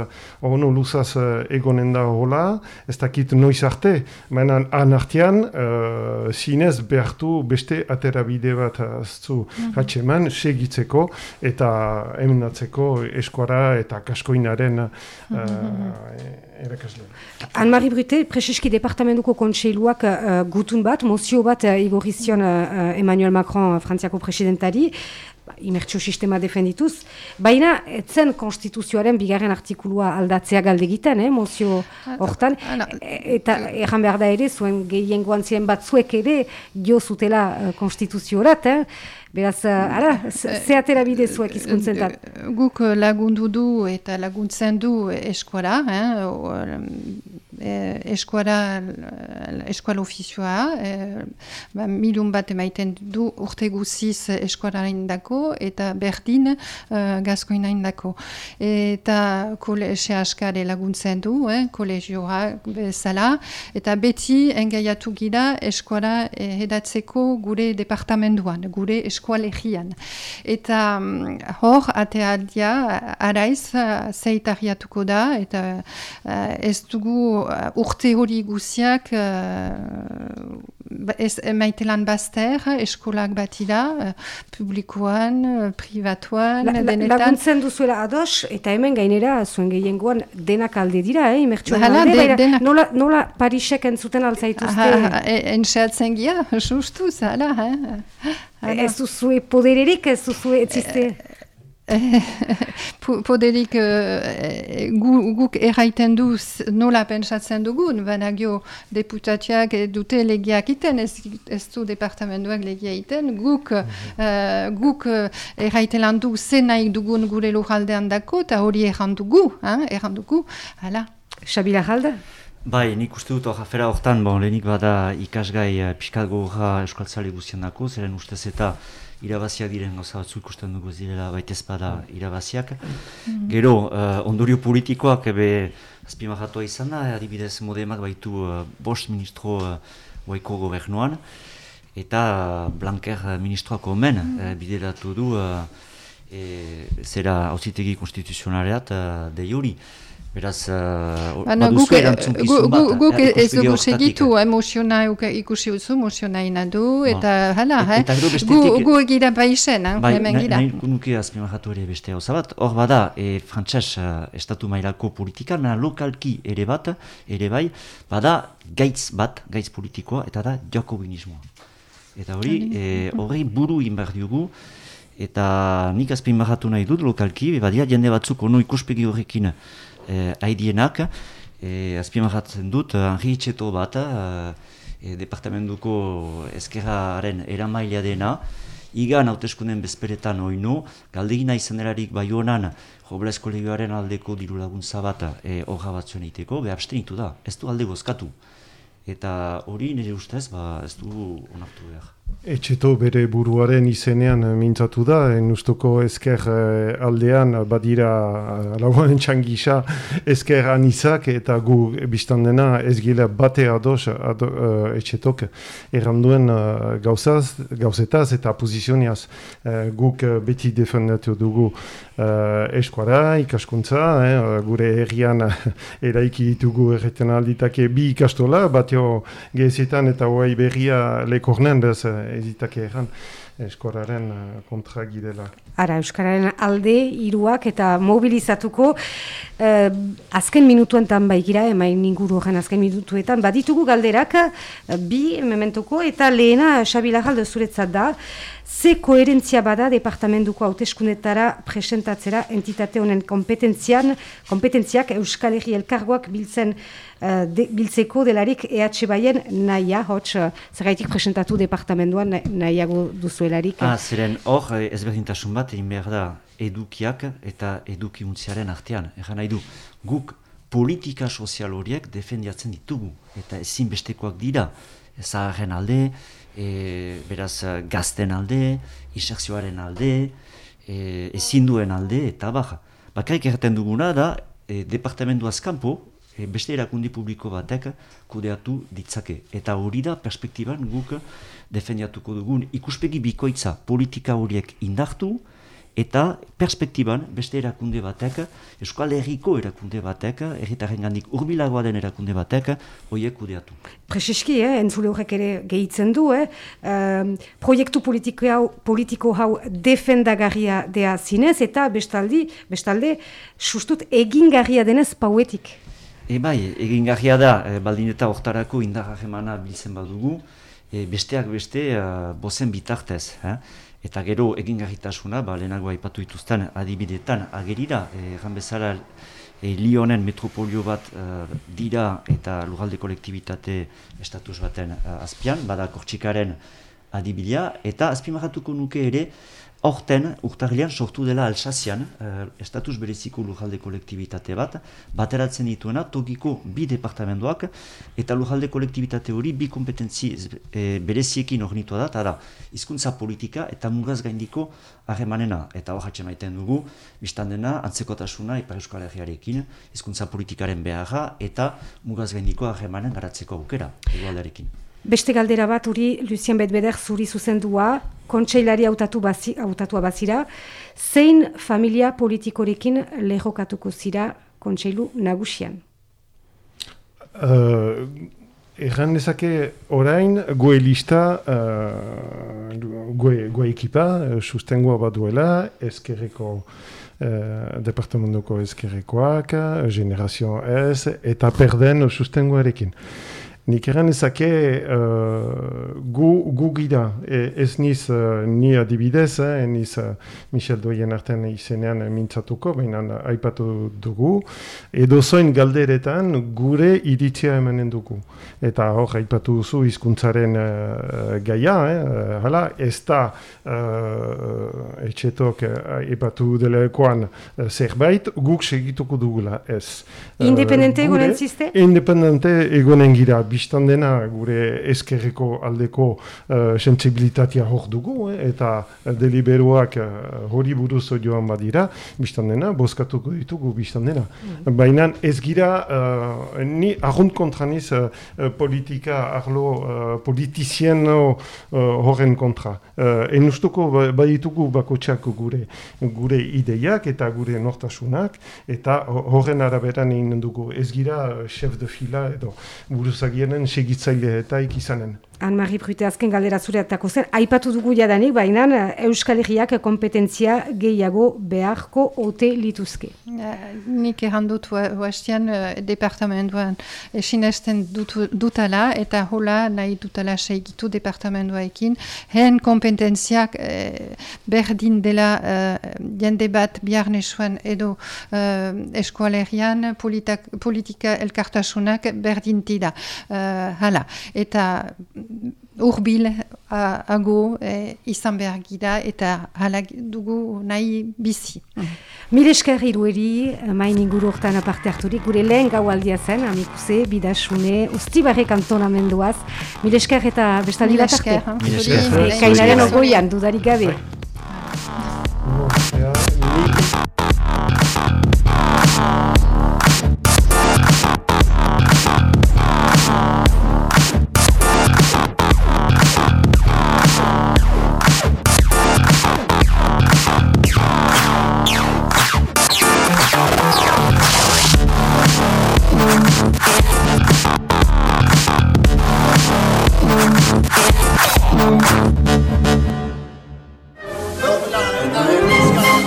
ono luzaz uh, egonen da hola, ez dakit noiz arte, baina anartian uh, zinez behartu beste atera bide bat aztu mm -hmm. segitzeko eta emendatzeko eskuara eta kaskoinaren mm -hmm. Uh, erakasle. Anne-Marie Brute, Prezeski Departamentuko Kontseiluak uh, gutun bat, mozio bat uh, igorrizion uh, Emmanuel Macron, Frantziako presidentari, imertxo sistema defendituz, baina etzen konstituzioaren bigarren artikulua aldatzea galdegiten, eh, mozio hortan, e, eta erran behar da ere, zuen gehiengoan ziren batzuek ere, jo zutela uh, konstituziorat, eh, Beraz, uh, ara, ze atera bide zuek izkuntzen da? Guk lagundu du eta laguntzen du eskuara, eh, eh, eskuara, eskuala ofizioa, eh, ba, milun bat emaiten du urte guziz eskuararen dako, eta berdin uh, gazkoinain dako. Eta kolese askare laguntzen du, eh, kolegioa bezala, eta beti engaiatu gira eskuara eh, edatzeko gure departamentuan, gure eskualegian. Eta um, hor, atealdia, araiz, zeitariatuko da, eta uh, ez dugu uh, urte hori guziak uh, ez, maitelan bazter, eskolak batida, uh, publikoan, uh, privatuan, la, denetan. Laguntzen duzuela ados, eta hemen gainera, zuen gehiengoan, denak alde dira, eh, imertxoan alde, de, baina, nola, nola Parisek entzuten alzaituzte? E, Entxeatzen gira, justuz, hala, eh? Ez duzue podererik, ez duzue, ez ziste... poderik uh, guk erraiten du nola pentsatzen dugun, baina gio deputatiak dute legiak iten, ez, ez du departamentuak legia iten, guk, uh, guk uh, erraiten lan du zen nahi dugun gure lojaldean dako, eta hori errandugu, errandugu, hala. Xabila jalda? Bai, nik uste dut hor afera hortan, bon, lehenik bada ikasgai uh, piskat gogorra eskaltzale guztian dako, zeren ustez eta irabaziak diren gauza batzuk ikusten dugu zirela baitez bada irabaziak. Mm Gero, uh, ondorio politikoak ebe azpimahatua izan da, adibidez modemak baitu uh, bost ministro uh, waiko gobernuan, eta Blanker ministroako omen mm -hmm. bideratu du uh, e, zera hauzitegi konstituzionaleat uh, de juri. Beraz, uh, baduzu erantzun gizun bat. Guk ez dugu segitu, emoziona ikusi duzu, emoziona inadu, eta hala, gu egira baixen, hemen gira. Nahi nuke azpimahatu ere beste hau zabat, hor bada, e, frantxas estatu mailako politika, na lokalki ere bat, ere bai, bada gaitz bat, gaitz politikoa, eta da jakobinismoa. Eta hori, hori buru inbar diogu, eta nik azpimahatu nahi dut lokalki, badia jende batzuk ono ikuspegi horrekin, eh, haidienak, eh, azpimarratzen dut, Henri Itxeto bat, eh, e, departamentuko ezkerraren eramailea dena, igan hauteskunden bezperetan oinu, galdegina izan erarik bai honan, Robles kolegioaren aldeko diru laguntza bat e, horra batzuen egiteko, be abstenitu da, ez du alde gozkatu. Eta hori nire ustez, ba, ez du onartu behar. Etxeto bere buruaren izenean mintzatu da, en ustoko esker eh, aldean badira eh, lauan txangisa esker anizak eta gu biztan dena ez gila bate ados ado, uh, etxetok erranduen uh, gauzaz, gauzetaz eta pozizioniaz uh, guk beti defendatu dugu eskuara, ikaskuntza, eh, gure herrian eraiki ditugu erretzen alditake bi ikastola, batio gezetan eta hoai berria lekornen bez ezitake erran eskoraren uh, kontra girela. Ara, Euskararen alde, hiruak eta mobilizatuko uh, azken minutuetan bai gira, emain inguru horren azken minutuetan, baditugu galderak bi mementuko eta lehena Xabi Lajalde zuretzat da, ze koherentzia bada departamentuko hauteskundetara presentatzera entitate honen kompetentzian, kompetentziak Euskal Herri elkargoak biltzen uh, de, biltzeko delarik EH Baien naia, hotz, uh, zergaitik presentatu departamentuan nahiago duzuelarik. Ah, ziren hor eh, ezberdintasun bat egin behar da edukiak eta edukiuntziaren artean. Egan nahi du, guk politika sozial horiek defendiatzen ditugu eta ezinbestekoak dira zaharren alde, e, beraz gazten alde, iserzioaren alde, e, ezin duen alde, eta baja. Bakarik erraten duguna da, e, departamentu azkampo, e, beste erakundi publiko batek kudeatu ditzake. Eta hori da perspektiban guk defendiatuko dugun ikuspegi bikoitza politika horiek indartu, eta perspektiban beste erakunde batek, Euskal Herriko erakunde batek, erritaren gandik urbilagoa den erakunde batek, horiek kudeatu. Prezeski, eh, entzule horrek ere gehitzen du, eh, um, proiektu politiko hau, politiko hau defendagarria dea zinez, eta bestaldi, bestalde, sustut egingarria denez pauetik. E bai, egingarria da, e, baldin eta hortarako indarra jemana biltzen badugu, e, besteak beste, uh, bozen bitartez. Eh? Eta gero egingarritasuna, ba, lehenago aipatu dituzten adibidetan agerira, erran bezala e, Lionen metropolio bat e, dira eta lugalde kolektibitate estatus baten e, azpian, bada kortxikaren adibidea, eta azpimarratuko nuke ere, Horten, urtarrian sortu dela Alsazian, eh, estatus bereziko lujalde kolektibitate bat, bateratzen dituena tokiko bi departamentoak, eta lujalde kolektibitate hori bi kompetentzi e, bereziekin ornitua da, eta da, izkuntza politika eta mugaz gaindiko harremanena, eta hor hatxe maiten dugu, biztan dena, antzekotasuna Ipar Euskal Herriarekin, izkuntza politikaren beharra, eta mugaz gaindiko harremanen garatzeko aukera, egualdarekin. Beste galdera bat, uri, Lucien Betbeder zuri zuzendua, kontseilari hautatu bazi, hautatua bazira, zein familia politikorekin lehokatuko zira kontseilu nagusian? Uh, Erran dezake orain goe lista, uh, goe, goe ekipa, uh, sustengoa bat duela, ezkerreko uh, departamentuko ezkerrekoak, generazio ez, eta perden sustengoarekin. Nik eran ezake uh, gu, gu gira, e, ez niz uh, ni adibidez, eh, niz uh, Michel Doien artean izenean mintzatuko, baina aipatu dugu, edo zoin galderetan gure iritzia emanen dugu. Eta hor, aipatu duzu hizkuntzaren uh, gaia, eh, hala, ez da uh, etxetok aipatu delekoan uh, zerbait, guk segituko dugula, ez. Independente uh, egonen ziste? Independente egonen gira, biztan dena gure eskerreko aldeko uh, sensibilitatea hor dugu, eh, eta deliberoak uh, hori buruz joan badira, biztan dena, bozkatuko ditugu biztan dena. Mm. Baina ez gira, uh, ni ahunt kontra niz uh, politika, arlo uh, politizien uh, horren kontra. Uh, enustuko ba, baditugu bakotxak gure, gure ideiak eta gure nortasunak, eta horren araberan egin dugu. Ez gira chef de fila edo buruzagienen segitzaile eta ikizanen. Anne-Marie Brute, azken galdera zureatako zen, aipatu dugu jadanik, baina eh, Euskal Herriak kompetentzia gehiago beharko ote lituzke. Uh, nik errandut huastian uh, departamentuan esinesten dutala eta hola nahi dutala seigitu departamentuaekin. Hen kompetentziak uh, berdin dela uh, jende bat biarnesuan edo uh, eskualerian politika elkartasunak berdin tida. Uh, hala, eta urbil ago e, izan behar gira eta hala dugu nahi bizi. Mm. Mil esker irueri, main inguru hortan aparte harturik, gure lehen gau aldia zen, amikuse, bidasune, usti barrek antonamenduaz. Mil esker eta bestaldi bat arte. Mil esker. Kainaren ogoian, dudarik gabe.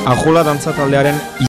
Ajola dantza taldearen